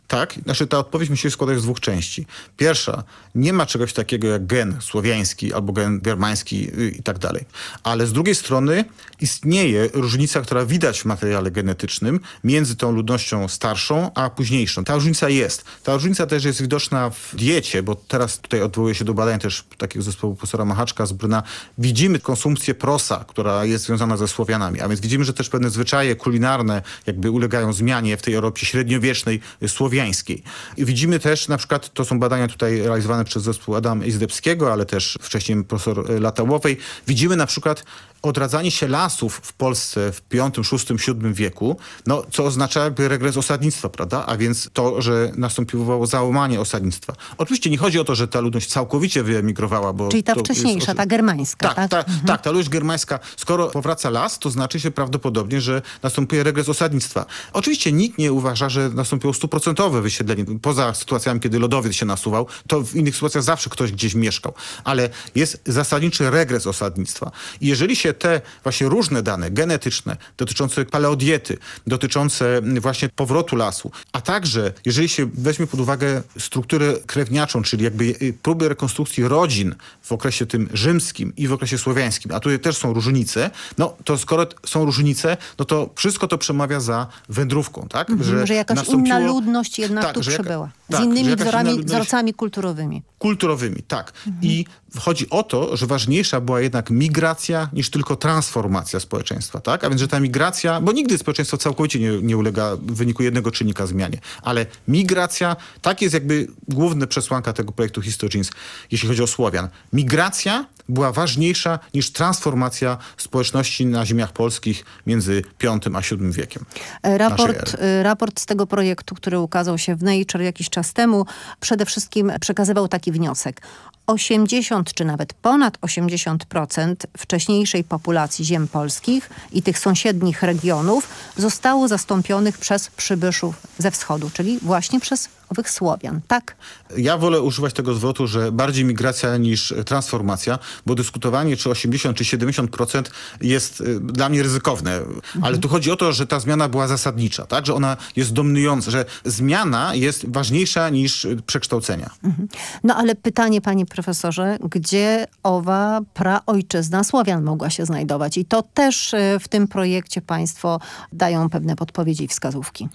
Tak, znaczy ta odpowiedź musi składać z dwóch części. Pierwsza, nie ma czegoś takiego jak gen słowiański albo gen germański y, i tak dalej. Ale z drugiej strony istnieje różnica, która widać w materiale genetycznym między tą ludnością starszą a późniejszą. Ta różnica jest. Ta różnica też jest widoczna w diecie, bo teraz tutaj odwołuję się do badań też takiego zespołu profesora Machaczka z Brna. Widzimy konsumpcję prosa, która jest związana ze Słowianami, a więc widzimy, że też pewne zwyczaje kulinarne jakby ulegają zmianie w tej Europie średniowiecznej, słowiańskiej słowiańskiej. I widzimy też, na przykład, to są badania tutaj realizowane przez zespół Adam Izdebskiego, ale też wcześniej profesor Latałowej. Widzimy na przykład odradzanie się lasów w Polsce w V, VI, VII wieku, no, co oznacza jakby regres osadnictwa, prawda? A więc to, że nastąpiło załamanie osadnictwa. Oczywiście nie chodzi o to, że ta ludność całkowicie wyemigrowała, bo... Czyli ta wcześniejsza, ta germańska, tak? Tak, ta, mhm. tak, ta ludność germańska. Skoro powraca las, to znaczy się prawdopodobnie, że następuje regres osadnictwa. Oczywiście nikt nie uważa, że nastąpiło stuprocentowe wysiedlenie. Poza sytuacjami, kiedy lodowiec się nasuwał, to w innych sytuacjach zawsze ktoś gdzieś mieszkał. Ale jest zasadniczy regres osadnictwa. I jeżeli się te właśnie różne dane genetyczne dotyczące paleodiety, dotyczące właśnie powrotu lasu, a także jeżeli się weźmie pod uwagę strukturę krewniaczą, czyli jakby y, próby rekonstrukcji rodzin w okresie tym rzymskim i w okresie słowiańskim, a tutaj też są różnice, no to skoro są różnice, no to wszystko to przemawia za wędrówką, tak? Mhm, że, że jakaś nastąpiło... inna ludność jednak tak, tu przybyła. Z tak, innymi wzorami, ludność... wzorcami kulturowymi. Kulturowymi, tak. Mhm. I chodzi o to, że ważniejsza była jednak migracja niż tylko transformacja społeczeństwa, tak? A więc, że ta migracja, bo nigdy społeczeństwo całkowicie nie, nie ulega w wyniku jednego czynnika zmianie, ale migracja, tak jest jakby główna przesłanka tego projektu Histogenes, jeśli chodzi o Słowian. Migracja była ważniejsza niż transformacja społeczności na ziemiach polskich między V a VII wiekiem. Raport, e, raport z tego projektu, który ukazał się w Nature jakiś czas temu, przede wszystkim przekazywał taki wniosek. 80 czy nawet ponad 80% wcześniejszej populacji ziem polskich i tych sąsiednich regionów zostało zastąpionych przez przybyszów ze wschodu, czyli właśnie przez owych Słowian, tak? Ja wolę używać tego zwrotu, że bardziej migracja niż transformacja, bo dyskutowanie czy 80 czy 70% jest y, dla mnie ryzykowne. Mhm. Ale tu chodzi o to, że ta zmiana była zasadnicza, tak? Że ona jest dominująca, że zmiana jest ważniejsza niż przekształcenia. Mhm. No ale pytanie, panie profesorze, gdzie owa praojczyzna Słowian mogła się znajdować? I to też y, w tym projekcie państwo dają pewne podpowiedzi i wskazówki.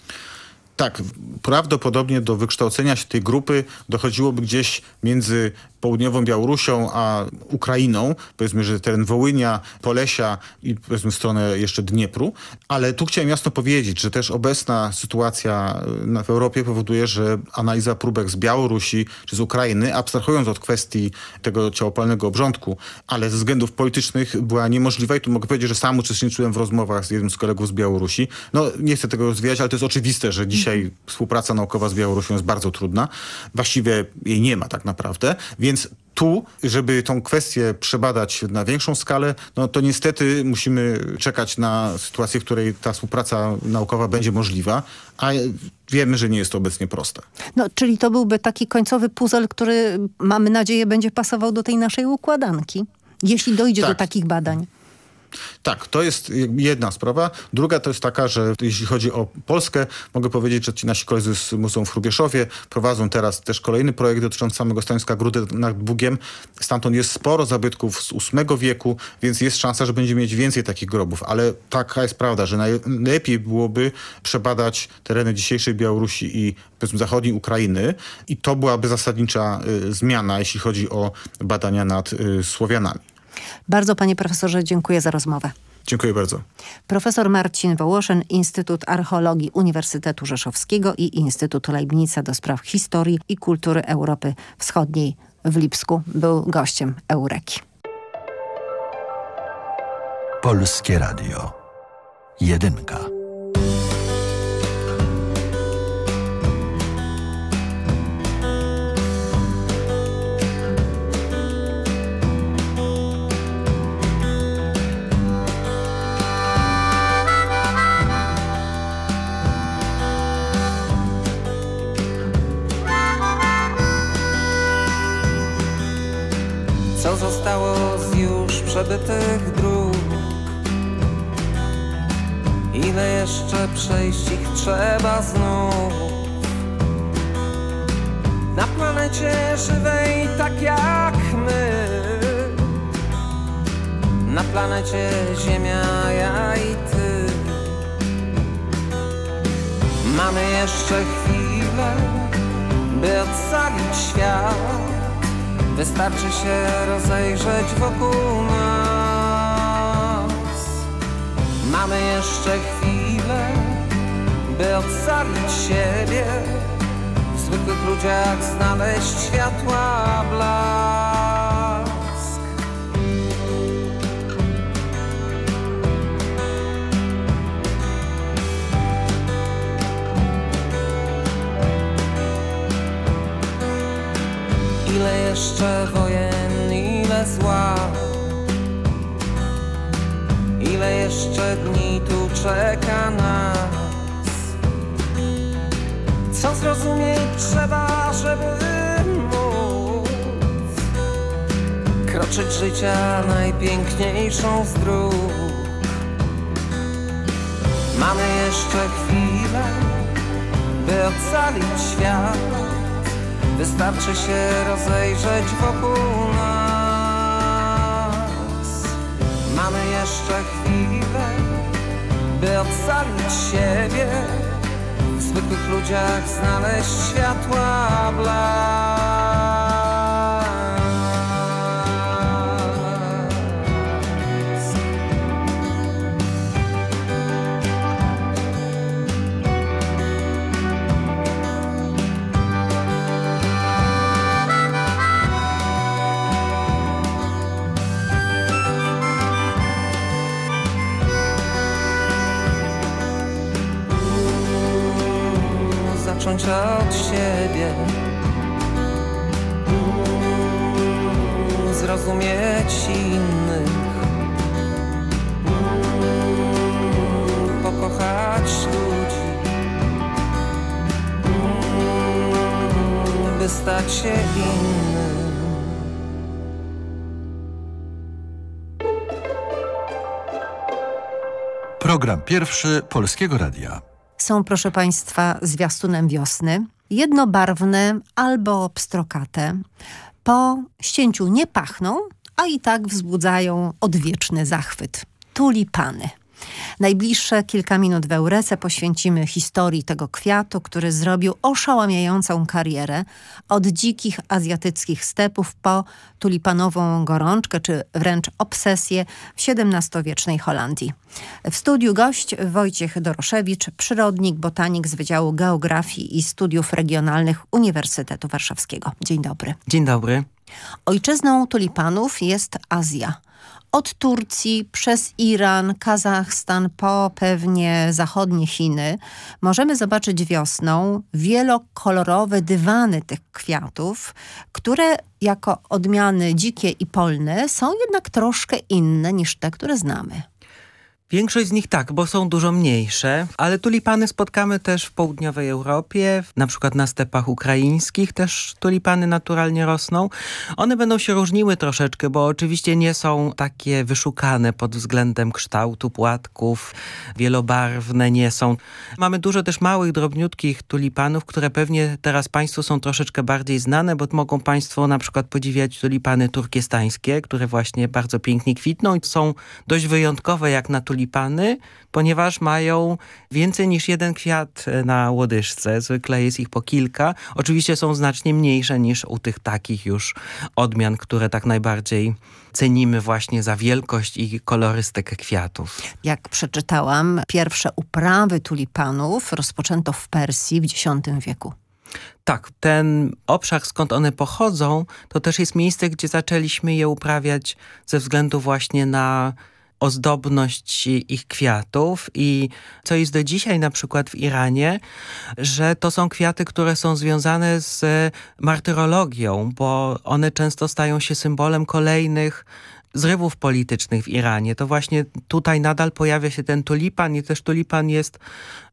Tak, prawdopodobnie do wykształcenia się tej grupy dochodziłoby gdzieś między południową Białorusią a Ukrainą, powiedzmy, że teren Wołynia, Polesia i powiedzmy stronę jeszcze Dniepru, ale tu chciałem jasno powiedzieć, że też obecna sytuacja w Europie powoduje, że analiza próbek z Białorusi czy z Ukrainy, abstrahując od kwestii tego ciałopalnego obrządku, ale ze względów politycznych była niemożliwa. I tu mogę powiedzieć, że sam uczestniczyłem w rozmowach z jednym z kolegów z Białorusi. No nie chcę tego rozwijać, ale to jest oczywiste, że dzisiaj współpraca naukowa z Białorusią jest bardzo trudna. Właściwie jej nie ma tak naprawdę, więc więc tu, żeby tą kwestię przebadać na większą skalę, no to niestety musimy czekać na sytuację, w której ta współpraca naukowa będzie możliwa, a wiemy, że nie jest to obecnie proste. No, czyli to byłby taki końcowy puzzle, który mamy nadzieję będzie pasował do tej naszej układanki, jeśli dojdzie tak. do takich badań. Tak, to jest jedna sprawa. Druga to jest taka, że jeśli chodzi o Polskę, mogę powiedzieć, że ci nasi koledzy z Muzeum w Hrubieszowie prowadzą teraz też kolejny projekt dotyczący samego stanowiska Grudy nad Bugiem. Stamtąd jest sporo zabytków z VIII wieku, więc jest szansa, że będziemy mieć więcej takich grobów. Ale taka jest prawda, że najlepiej byłoby przebadać tereny dzisiejszej Białorusi i powiedzmy zachodniej Ukrainy i to byłaby zasadnicza y, zmiana, jeśli chodzi o badania nad y, Słowianami. Bardzo panie profesorze dziękuję za rozmowę. Dziękuję bardzo. Profesor Marcin Wołoszyn, Instytut Archeologii Uniwersytetu Rzeszowskiego i Instytut Leibnica do spraw historii i kultury Europy Wschodniej w Lipsku był gościem Eureki. Polskie Radio. Jedynka. Przebytych dróg? Ile jeszcze przejść ich trzeba znów? Na planecie żywej tak jak my Na planecie Ziemia, ja i ty Mamy jeszcze chwilę, by ocalić świat Wystarczy się rozejrzeć wokół nas Mamy jeszcze chwilę, by ocalić siebie. W zwykłych ludziach znaleźć światła blask. Ile jeszcze wojen, ile zła Ile jeszcze dni tu czeka nas. Co zrozumieć trzeba, żeby Kroczyć życia najpiękniejszą z dróg. Mamy jeszcze chwilę, by ocalić świat. Wystarczy się rozejrzeć wokół nas Mamy jeszcze chwilę, by ocalić siebie. W zwykłych ludziach znaleźć światła blask zacząć od siebie. Zrozumieć innych. Pokochać ludzi. By stać się innym. Program pierwszy Polskiego Radia. Są, proszę Państwa, zwiastunem wiosny. Jednobarwne albo pstrokate. Po ścięciu nie pachną, a i tak wzbudzają odwieczny zachwyt. Tulipany. Najbliższe kilka minut w Eurece poświęcimy historii tego kwiatu, który zrobił oszałamiającą karierę od dzikich azjatyckich stepów po tulipanową gorączkę, czy wręcz obsesję w XVII-wiecznej Holandii. W studiu gość Wojciech Doroszewicz, przyrodnik, botanik z Wydziału Geografii i Studiów Regionalnych Uniwersytetu Warszawskiego. Dzień dobry. Dzień dobry. Ojczyzną tulipanów jest Azja. Od Turcji przez Iran, Kazachstan po pewnie zachodnie Chiny możemy zobaczyć wiosną wielokolorowe dywany tych kwiatów, które jako odmiany dzikie i polne są jednak troszkę inne niż te, które znamy. Większość z nich tak, bo są dużo mniejsze, ale tulipany spotkamy też w południowej Europie, na przykład na stepach ukraińskich też tulipany naturalnie rosną. One będą się różniły troszeczkę, bo oczywiście nie są takie wyszukane pod względem kształtu płatków, wielobarwne nie są. Mamy dużo też małych, drobniutkich tulipanów, które pewnie teraz Państwu są troszeczkę bardziej znane, bo mogą Państwo na przykład podziwiać tulipany turkestańskie, które właśnie bardzo pięknie kwitną i są dość wyjątkowe jak na tulipany tulipany, ponieważ mają więcej niż jeden kwiat e, na łodyżce. Zwykle jest ich po kilka. Oczywiście są znacznie mniejsze niż u tych takich już odmian, które tak najbardziej cenimy właśnie za wielkość i kolorystykę kwiatów. Jak przeczytałam, pierwsze uprawy tulipanów rozpoczęto w Persji w X wieku. Tak, ten obszar, skąd one pochodzą, to też jest miejsce, gdzie zaczęliśmy je uprawiać ze względu właśnie na ozdobność ich kwiatów i co jest do dzisiaj na przykład w Iranie, że to są kwiaty, które są związane z martyrologią, bo one często stają się symbolem kolejnych zrywów politycznych w Iranie. To właśnie tutaj nadal pojawia się ten tulipan i też tulipan jest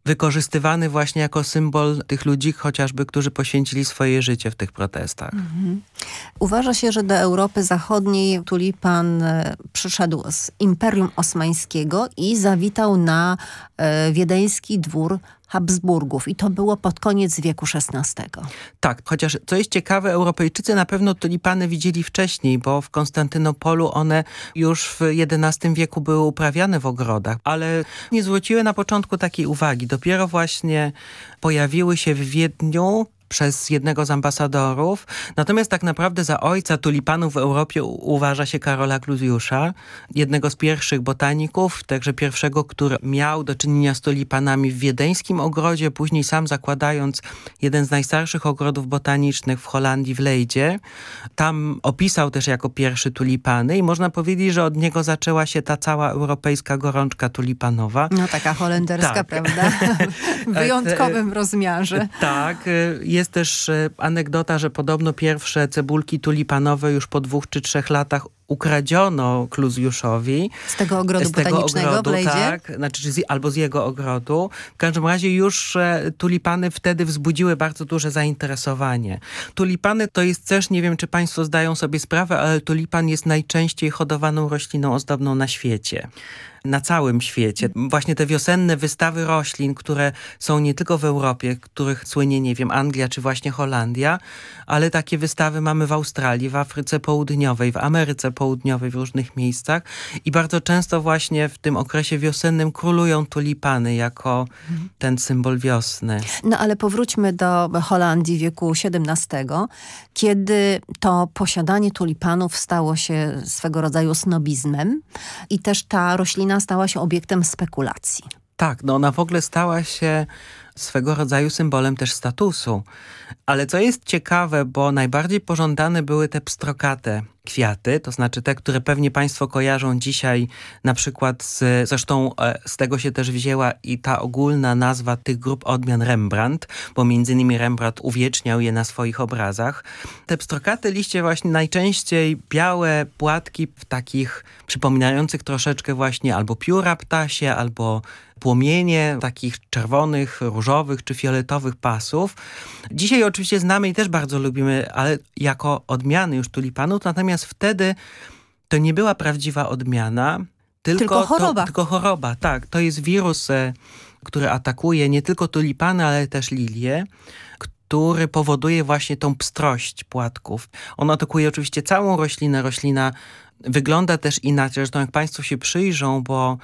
wykorzystywany właśnie jako symbol tych ludzi, chociażby, którzy poświęcili swoje życie w tych protestach. Mhm. Uważa się, że do Europy Zachodniej tulipan e, przyszedł z Imperium Osmańskiego i zawitał na e, wiedeński dwór Habsburgów i to było pod koniec wieku XVI. Tak, chociaż co jest ciekawe, Europejczycy na pewno tulipany widzieli wcześniej, bo w Konstantynopolu one już w XI wieku były uprawiane w ogrodach, ale nie zwróciły na początku takiej uwagi. Dopiero właśnie pojawiły się w Wiedniu przez jednego z ambasadorów. Natomiast tak naprawdę za ojca tulipanów w Europie uważa się Karola Kluziusza, jednego z pierwszych botaników, także pierwszego, który miał do czynienia z tulipanami w wiedeńskim ogrodzie, później sam zakładając jeden z najstarszych ogrodów botanicznych w Holandii, w Lejdzie. Tam opisał też jako pierwszy tulipany i można powiedzieć, że od niego zaczęła się ta cała europejska gorączka tulipanowa. No taka holenderska, tak. prawda? *laughs* w wyjątkowym rozmiarze. Tak, jest też e, anegdota, że podobno pierwsze cebulki tulipanowe już po dwóch czy trzech latach ukradziono Kluzjuszowi. Z tego ogrodu z tego ogrodu, Tak, znaczy z, albo z jego ogrodu. W każdym razie już e, tulipany wtedy wzbudziły bardzo duże zainteresowanie. Tulipany to jest też, nie wiem czy państwo zdają sobie sprawę, ale tulipan jest najczęściej hodowaną rośliną ozdobną na świecie na całym świecie. Właśnie te wiosenne wystawy roślin, które są nie tylko w Europie, których słynie, nie wiem, Anglia czy właśnie Holandia, ale takie wystawy mamy w Australii, w Afryce Południowej, w Ameryce Południowej, w różnych miejscach i bardzo często właśnie w tym okresie wiosennym królują tulipany jako ten symbol wiosny. No ale powróćmy do Holandii wieku XVII, kiedy to posiadanie tulipanów stało się swego rodzaju snobizmem i też ta roślina stała się obiektem spekulacji. Tak, no ona w ogóle stała się swego rodzaju symbolem też statusu. Ale co jest ciekawe, bo najbardziej pożądane były te pstrokate kwiaty, to znaczy te, które pewnie Państwo kojarzą dzisiaj na przykład z, zresztą e, z tego się też wzięła i ta ogólna nazwa tych grup odmian Rembrandt, bo między innymi Rembrandt uwieczniał je na swoich obrazach. Te pstrokate liście właśnie najczęściej białe płatki w takich przypominających troszeczkę właśnie albo pióra ptasie, albo płomienie takich czerwonych, różowych czy fioletowych pasów. Dzisiaj oczywiście znamy i też bardzo lubimy, ale jako odmiany już tulipanów, natomiast wtedy to nie była prawdziwa odmiana, tylko, tylko choroba. To, tylko choroba, tak. To jest wirus, e, który atakuje nie tylko tulipany, ale też lilie, który powoduje właśnie tą pstrość płatków. On atakuje oczywiście całą roślinę. Roślina wygląda też inaczej. Zresztą jak Państwo się przyjrzą, bo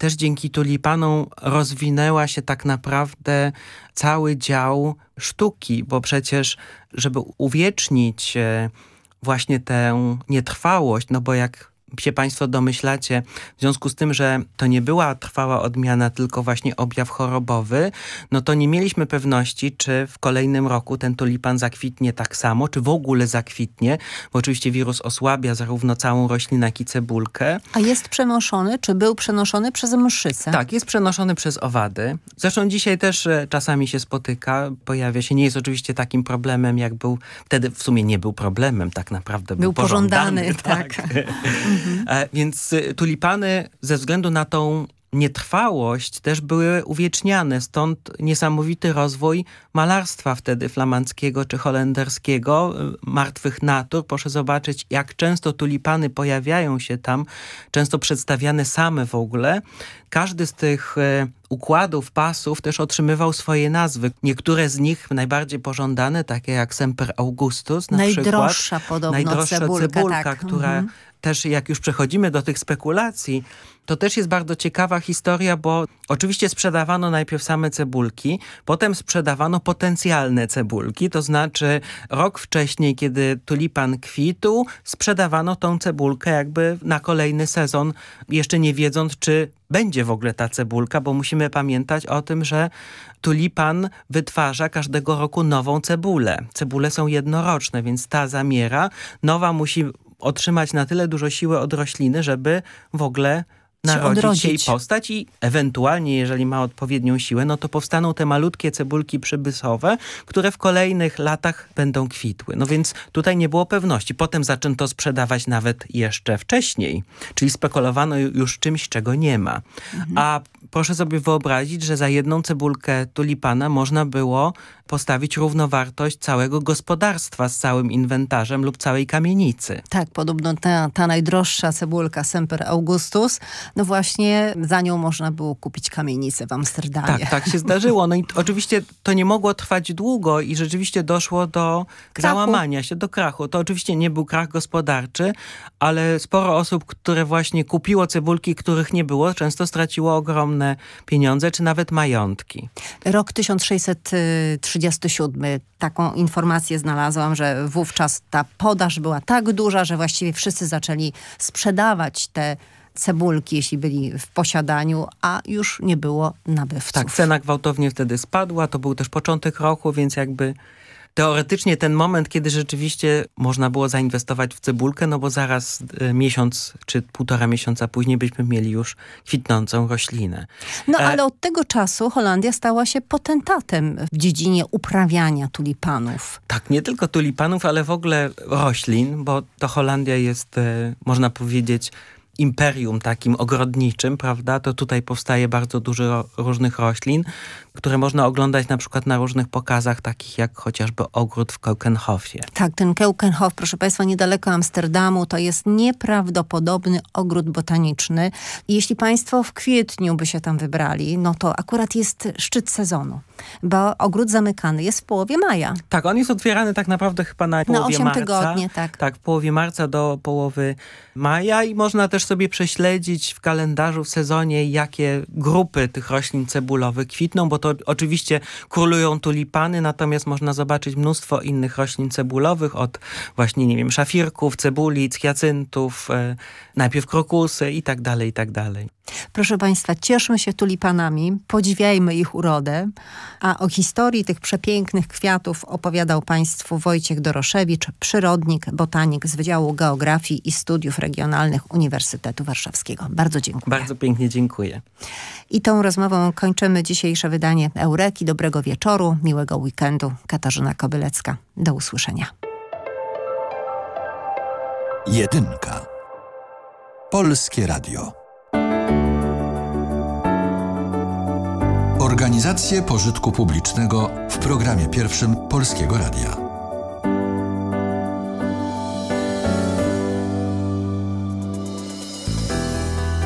też dzięki tulipanom rozwinęła się tak naprawdę cały dział sztuki, bo przecież, żeby uwiecznić e, właśnie tę nietrwałość, no bo jak się Państwo domyślacie, w związku z tym, że to nie była trwała odmiana, tylko właśnie objaw chorobowy, no to nie mieliśmy pewności, czy w kolejnym roku ten tulipan zakwitnie tak samo, czy w ogóle zakwitnie, bo oczywiście wirus osłabia zarówno całą roślinę, jak i cebulkę. A jest przenoszony, czy był przenoszony przez mszycę? Tak, jest przenoszony przez owady. Zresztą dzisiaj też e, czasami się spotyka, pojawia się, nie jest oczywiście takim problemem, jak był, wtedy w sumie nie był problemem, tak naprawdę był, był pożądany. pożądany *laughs* tak. tak. *laughs* Mhm. Więc y, tulipany ze względu na tą nietrwałość też były uwieczniane, stąd niesamowity rozwój malarstwa wtedy flamandzkiego czy holenderskiego, y, martwych natur. Proszę zobaczyć, jak często tulipany pojawiają się tam, często przedstawiane same w ogóle. Każdy z tych y, układów, pasów też otrzymywał swoje nazwy. Niektóre z nich najbardziej pożądane, takie jak Semper Augustus na Najdroższa przykład. podobno Najdroższa cebulka, cebulka tak. która mhm też jak już przechodzimy do tych spekulacji, To też jest bardzo ciekawa historia, bo oczywiście sprzedawano najpierw same cebulki, potem sprzedawano potencjalne cebulki, to znaczy rok wcześniej, kiedy tulipan kwitł, sprzedawano tą cebulkę jakby na kolejny sezon, jeszcze nie wiedząc, czy będzie w ogóle ta cebulka, bo musimy pamiętać o tym, że tulipan wytwarza każdego roku nową cebulę. Cebule są jednoroczne, więc ta zamiera, nowa musi otrzymać na tyle dużo siły od rośliny, żeby w ogóle narodzić się i postać i ewentualnie, jeżeli ma odpowiednią siłę, no to powstaną te malutkie cebulki przybysowe, które w kolejnych latach będą kwitły. No więc tutaj nie było pewności. Potem zaczęto sprzedawać nawet jeszcze wcześniej, czyli spekulowano już czymś, czego nie ma. Mhm. A proszę sobie wyobrazić, że za jedną cebulkę tulipana można było postawić równowartość całego gospodarstwa z całym inwentarzem lub całej kamienicy. Tak, podobno ta, ta najdroższa cebulka Semper Augustus, no właśnie za nią można było kupić kamienicę w Amsterdamie. Tak, tak się zdarzyło. No i oczywiście to nie mogło trwać długo i rzeczywiście doszło do krachu. załamania się, do krachu. To oczywiście nie był krach gospodarczy, ale sporo osób, które właśnie kupiło cebulki, których nie było, często straciło ogromne pieniądze, czy nawet majątki. Rok 1630 37. Taką informację znalazłam, że wówczas ta podaż była tak duża, że właściwie wszyscy zaczęli sprzedawać te cebulki, jeśli byli w posiadaniu, a już nie było nabywców. Tak, cena gwałtownie wtedy spadła, to był też początek roku, więc jakby teoretycznie ten moment, kiedy rzeczywiście można było zainwestować w cebulkę, no bo zaraz e, miesiąc czy półtora miesiąca później byśmy mieli już kwitnącą roślinę. No e, ale od tego czasu Holandia stała się potentatem w dziedzinie uprawiania tulipanów. Tak, nie tylko tulipanów, ale w ogóle roślin, bo to Holandia jest, e, można powiedzieć, imperium takim ogrodniczym, prawda, to tutaj powstaje bardzo dużo różnych roślin, które można oglądać na przykład na różnych pokazach, takich jak chociażby ogród w Keukenhofie. Tak, ten Keukenhof, proszę Państwa, niedaleko Amsterdamu, to jest nieprawdopodobny ogród botaniczny. Jeśli Państwo w kwietniu by się tam wybrali, no to akurat jest szczyt sezonu, bo ogród zamykany jest w połowie maja. Tak, on jest otwierany tak naprawdę chyba na połowie na 8 marca. tygodnie, tak. Tak, w połowie marca do połowy maja i można też sobie prześledzić w kalendarzu, w sezonie, jakie grupy tych roślin cebulowych kwitną, bo to oczywiście królują tulipany, natomiast można zobaczyć mnóstwo innych roślin cebulowych, od właśnie, nie wiem, szafirków, cebulic, hiacyntów, e, najpierw krokusy i tak dalej, i tak dalej. Proszę Państwa, cieszmy się tulipanami, podziwiajmy ich urodę, a o historii tych przepięknych kwiatów opowiadał Państwu Wojciech Doroszewicz, przyrodnik, botanik z Wydziału Geografii i Studiów Regionalnych Uniwersytetu Warszawskiego. Bardzo dziękuję. Bardzo pięknie dziękuję. I tą rozmową kończymy dzisiejsze wydanie Eureki. Dobrego wieczoru, miłego weekendu. Katarzyna Kobylecka. Do usłyszenia. Jedynka. Polskie Radio. Organizacje pożytku publicznego w programie pierwszym Polskiego Radia.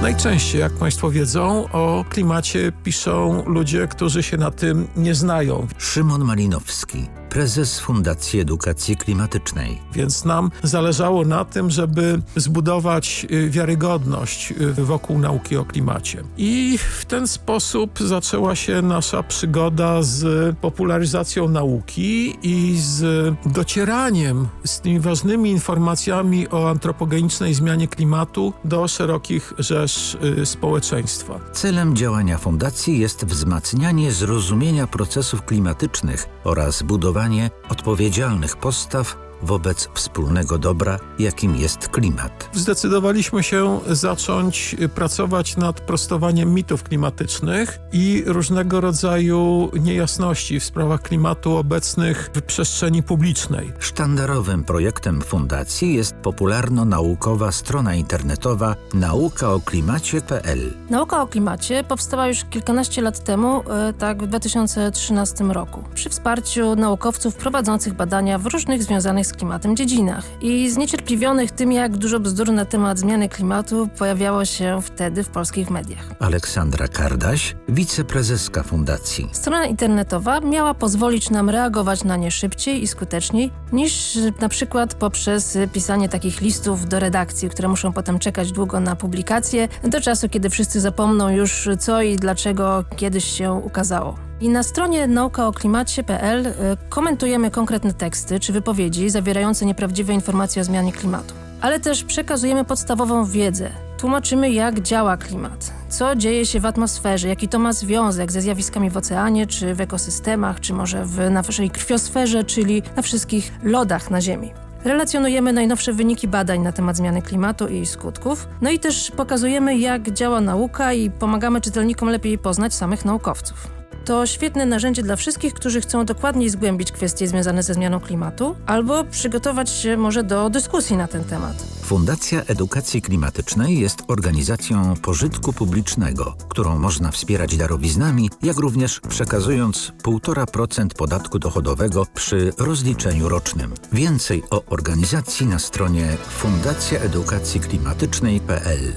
Najczęściej, jak Państwo wiedzą, o klimacie piszą ludzie, którzy się na tym nie znają. Szymon Malinowski prezes Fundacji Edukacji Klimatycznej. Więc nam zależało na tym, żeby zbudować y, wiarygodność y, wokół nauki o klimacie. I w ten sposób zaczęła się nasza przygoda z popularyzacją nauki i z docieraniem z tymi ważnymi informacjami o antropogenicznej zmianie klimatu do szerokich rzesz y, społeczeństwa. Celem działania fundacji jest wzmacnianie zrozumienia procesów klimatycznych oraz budowanie odpowiedzialnych postaw wobec wspólnego dobra, jakim jest klimat. Zdecydowaliśmy się zacząć pracować nad prostowaniem mitów klimatycznych i różnego rodzaju niejasności w sprawach klimatu obecnych w przestrzeni publicznej. Sztandarowym projektem fundacji jest popularno-naukowa strona internetowa naukaoklimacie.pl. Nauka o klimacie powstała już kilkanaście lat temu, e, tak w 2013 roku, przy wsparciu naukowców prowadzących badania w różnych związanych z klimatem dziedzinach. I zniecierpliwionych tym, jak dużo bzdur na temat zmiany klimatu pojawiało się wtedy w polskich mediach. Aleksandra Kardaś, wiceprezeska fundacji. Strona internetowa miała pozwolić nam reagować na nie szybciej i skuteczniej niż na przykład poprzez pisanie takich listów do redakcji, które muszą potem czekać długo na publikację, do czasu, kiedy wszyscy zapomną już co i dlaczego kiedyś się ukazało. I na stronie naukaoklimacie.pl y, komentujemy konkretne teksty czy wypowiedzi zawierające nieprawdziwe informacje o zmianie klimatu. Ale też przekazujemy podstawową wiedzę. Tłumaczymy, jak działa klimat, co dzieje się w atmosferze, jaki to ma związek ze zjawiskami w oceanie, czy w ekosystemach, czy może w naszej krwiosferze, czyli na wszystkich lodach na Ziemi. Relacjonujemy najnowsze wyniki badań na temat zmiany klimatu i jej skutków, no i też pokazujemy, jak działa nauka i pomagamy czytelnikom lepiej poznać samych naukowców. To świetne narzędzie dla wszystkich, którzy chcą dokładniej zgłębić kwestie związane ze zmianą klimatu albo przygotować się może do dyskusji na ten temat. Fundacja Edukacji Klimatycznej jest organizacją pożytku publicznego, którą można wspierać darowiznami, jak również przekazując 1,5% podatku dochodowego przy rozliczeniu rocznym. Więcej o organizacji na stronie fundacjaedukacjiklimatycznej.pl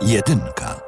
Jedynka.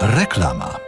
Reklama.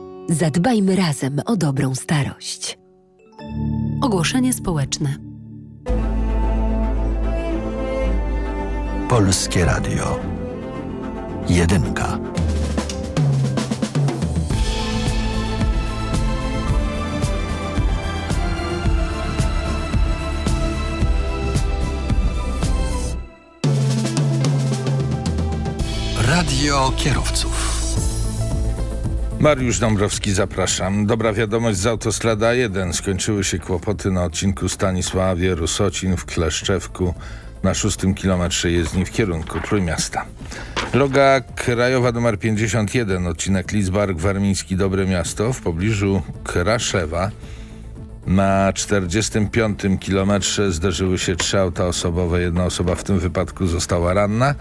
Zadbajmy razem o dobrą starość. Ogłoszenie społeczne. Polskie Radio. Jedynka. Radio kierowców. Mariusz Dąbrowski, zapraszam. Dobra wiadomość z autostrada 1. Skończyły się kłopoty na odcinku Stanisławie Rusocin w Kleszczewku na szóstym kilometrze jezdni w kierunku Trójmiasta. Droga krajowa nr 51, odcinek Lidzbark, Warmiński, Dobre Miasto w pobliżu Kraszewa. Na 45 kilometrze zdarzyły się trzy auta osobowe. Jedna osoba w tym wypadku została ranna.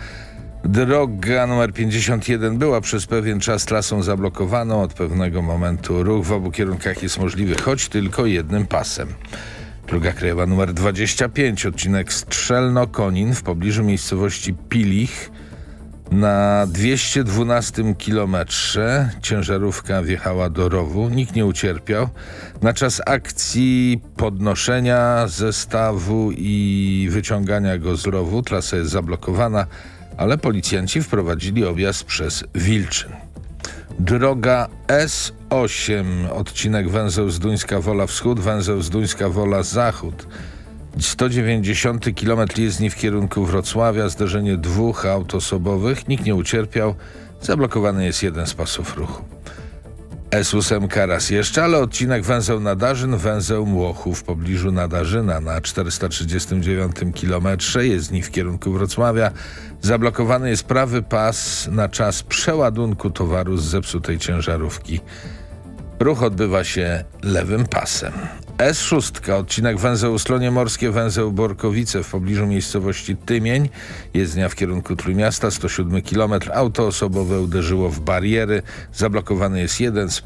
Droga numer 51 była przez pewien czas trasą zablokowaną. Od pewnego momentu ruch w obu kierunkach jest możliwy, choć tylko jednym pasem. Droga krajowa numer 25, odcinek Strzelno-Konin w pobliżu miejscowości Pilich. Na 212 kilometrze ciężarówka wjechała do rowu, nikt nie ucierpiał. Na czas akcji podnoszenia zestawu i wyciągania go z rowu trasa jest zablokowana, ale policjanci wprowadzili objazd przez Wilczyn. Droga S8, odcinek węzeł Zduńska Wola Wschód, węzeł Zduńska Wola Zachód. 190 km jezdni w kierunku Wrocławia, zdarzenie dwóch aut osobowych, nikt nie ucierpiał, zablokowany jest jeden z pasów ruchu. S8 raz jeszcze, ale odcinek węzeł Nadarzyn, węzeł Młochów w pobliżu Nadarzyna na 439 km jezdni w kierunku Wrocławia. Zablokowany jest prawy pas na czas przeładunku towaru z zepsutej ciężarówki. Ruch odbywa się lewym pasem. S6, odcinek węzeł Slonie Morskie, węzeł Borkowice w pobliżu miejscowości Tymień. Jezdnia w kierunku Trójmiasta, 107 km. Auto osobowe uderzyło w bariery. Zablokowany jest jeden z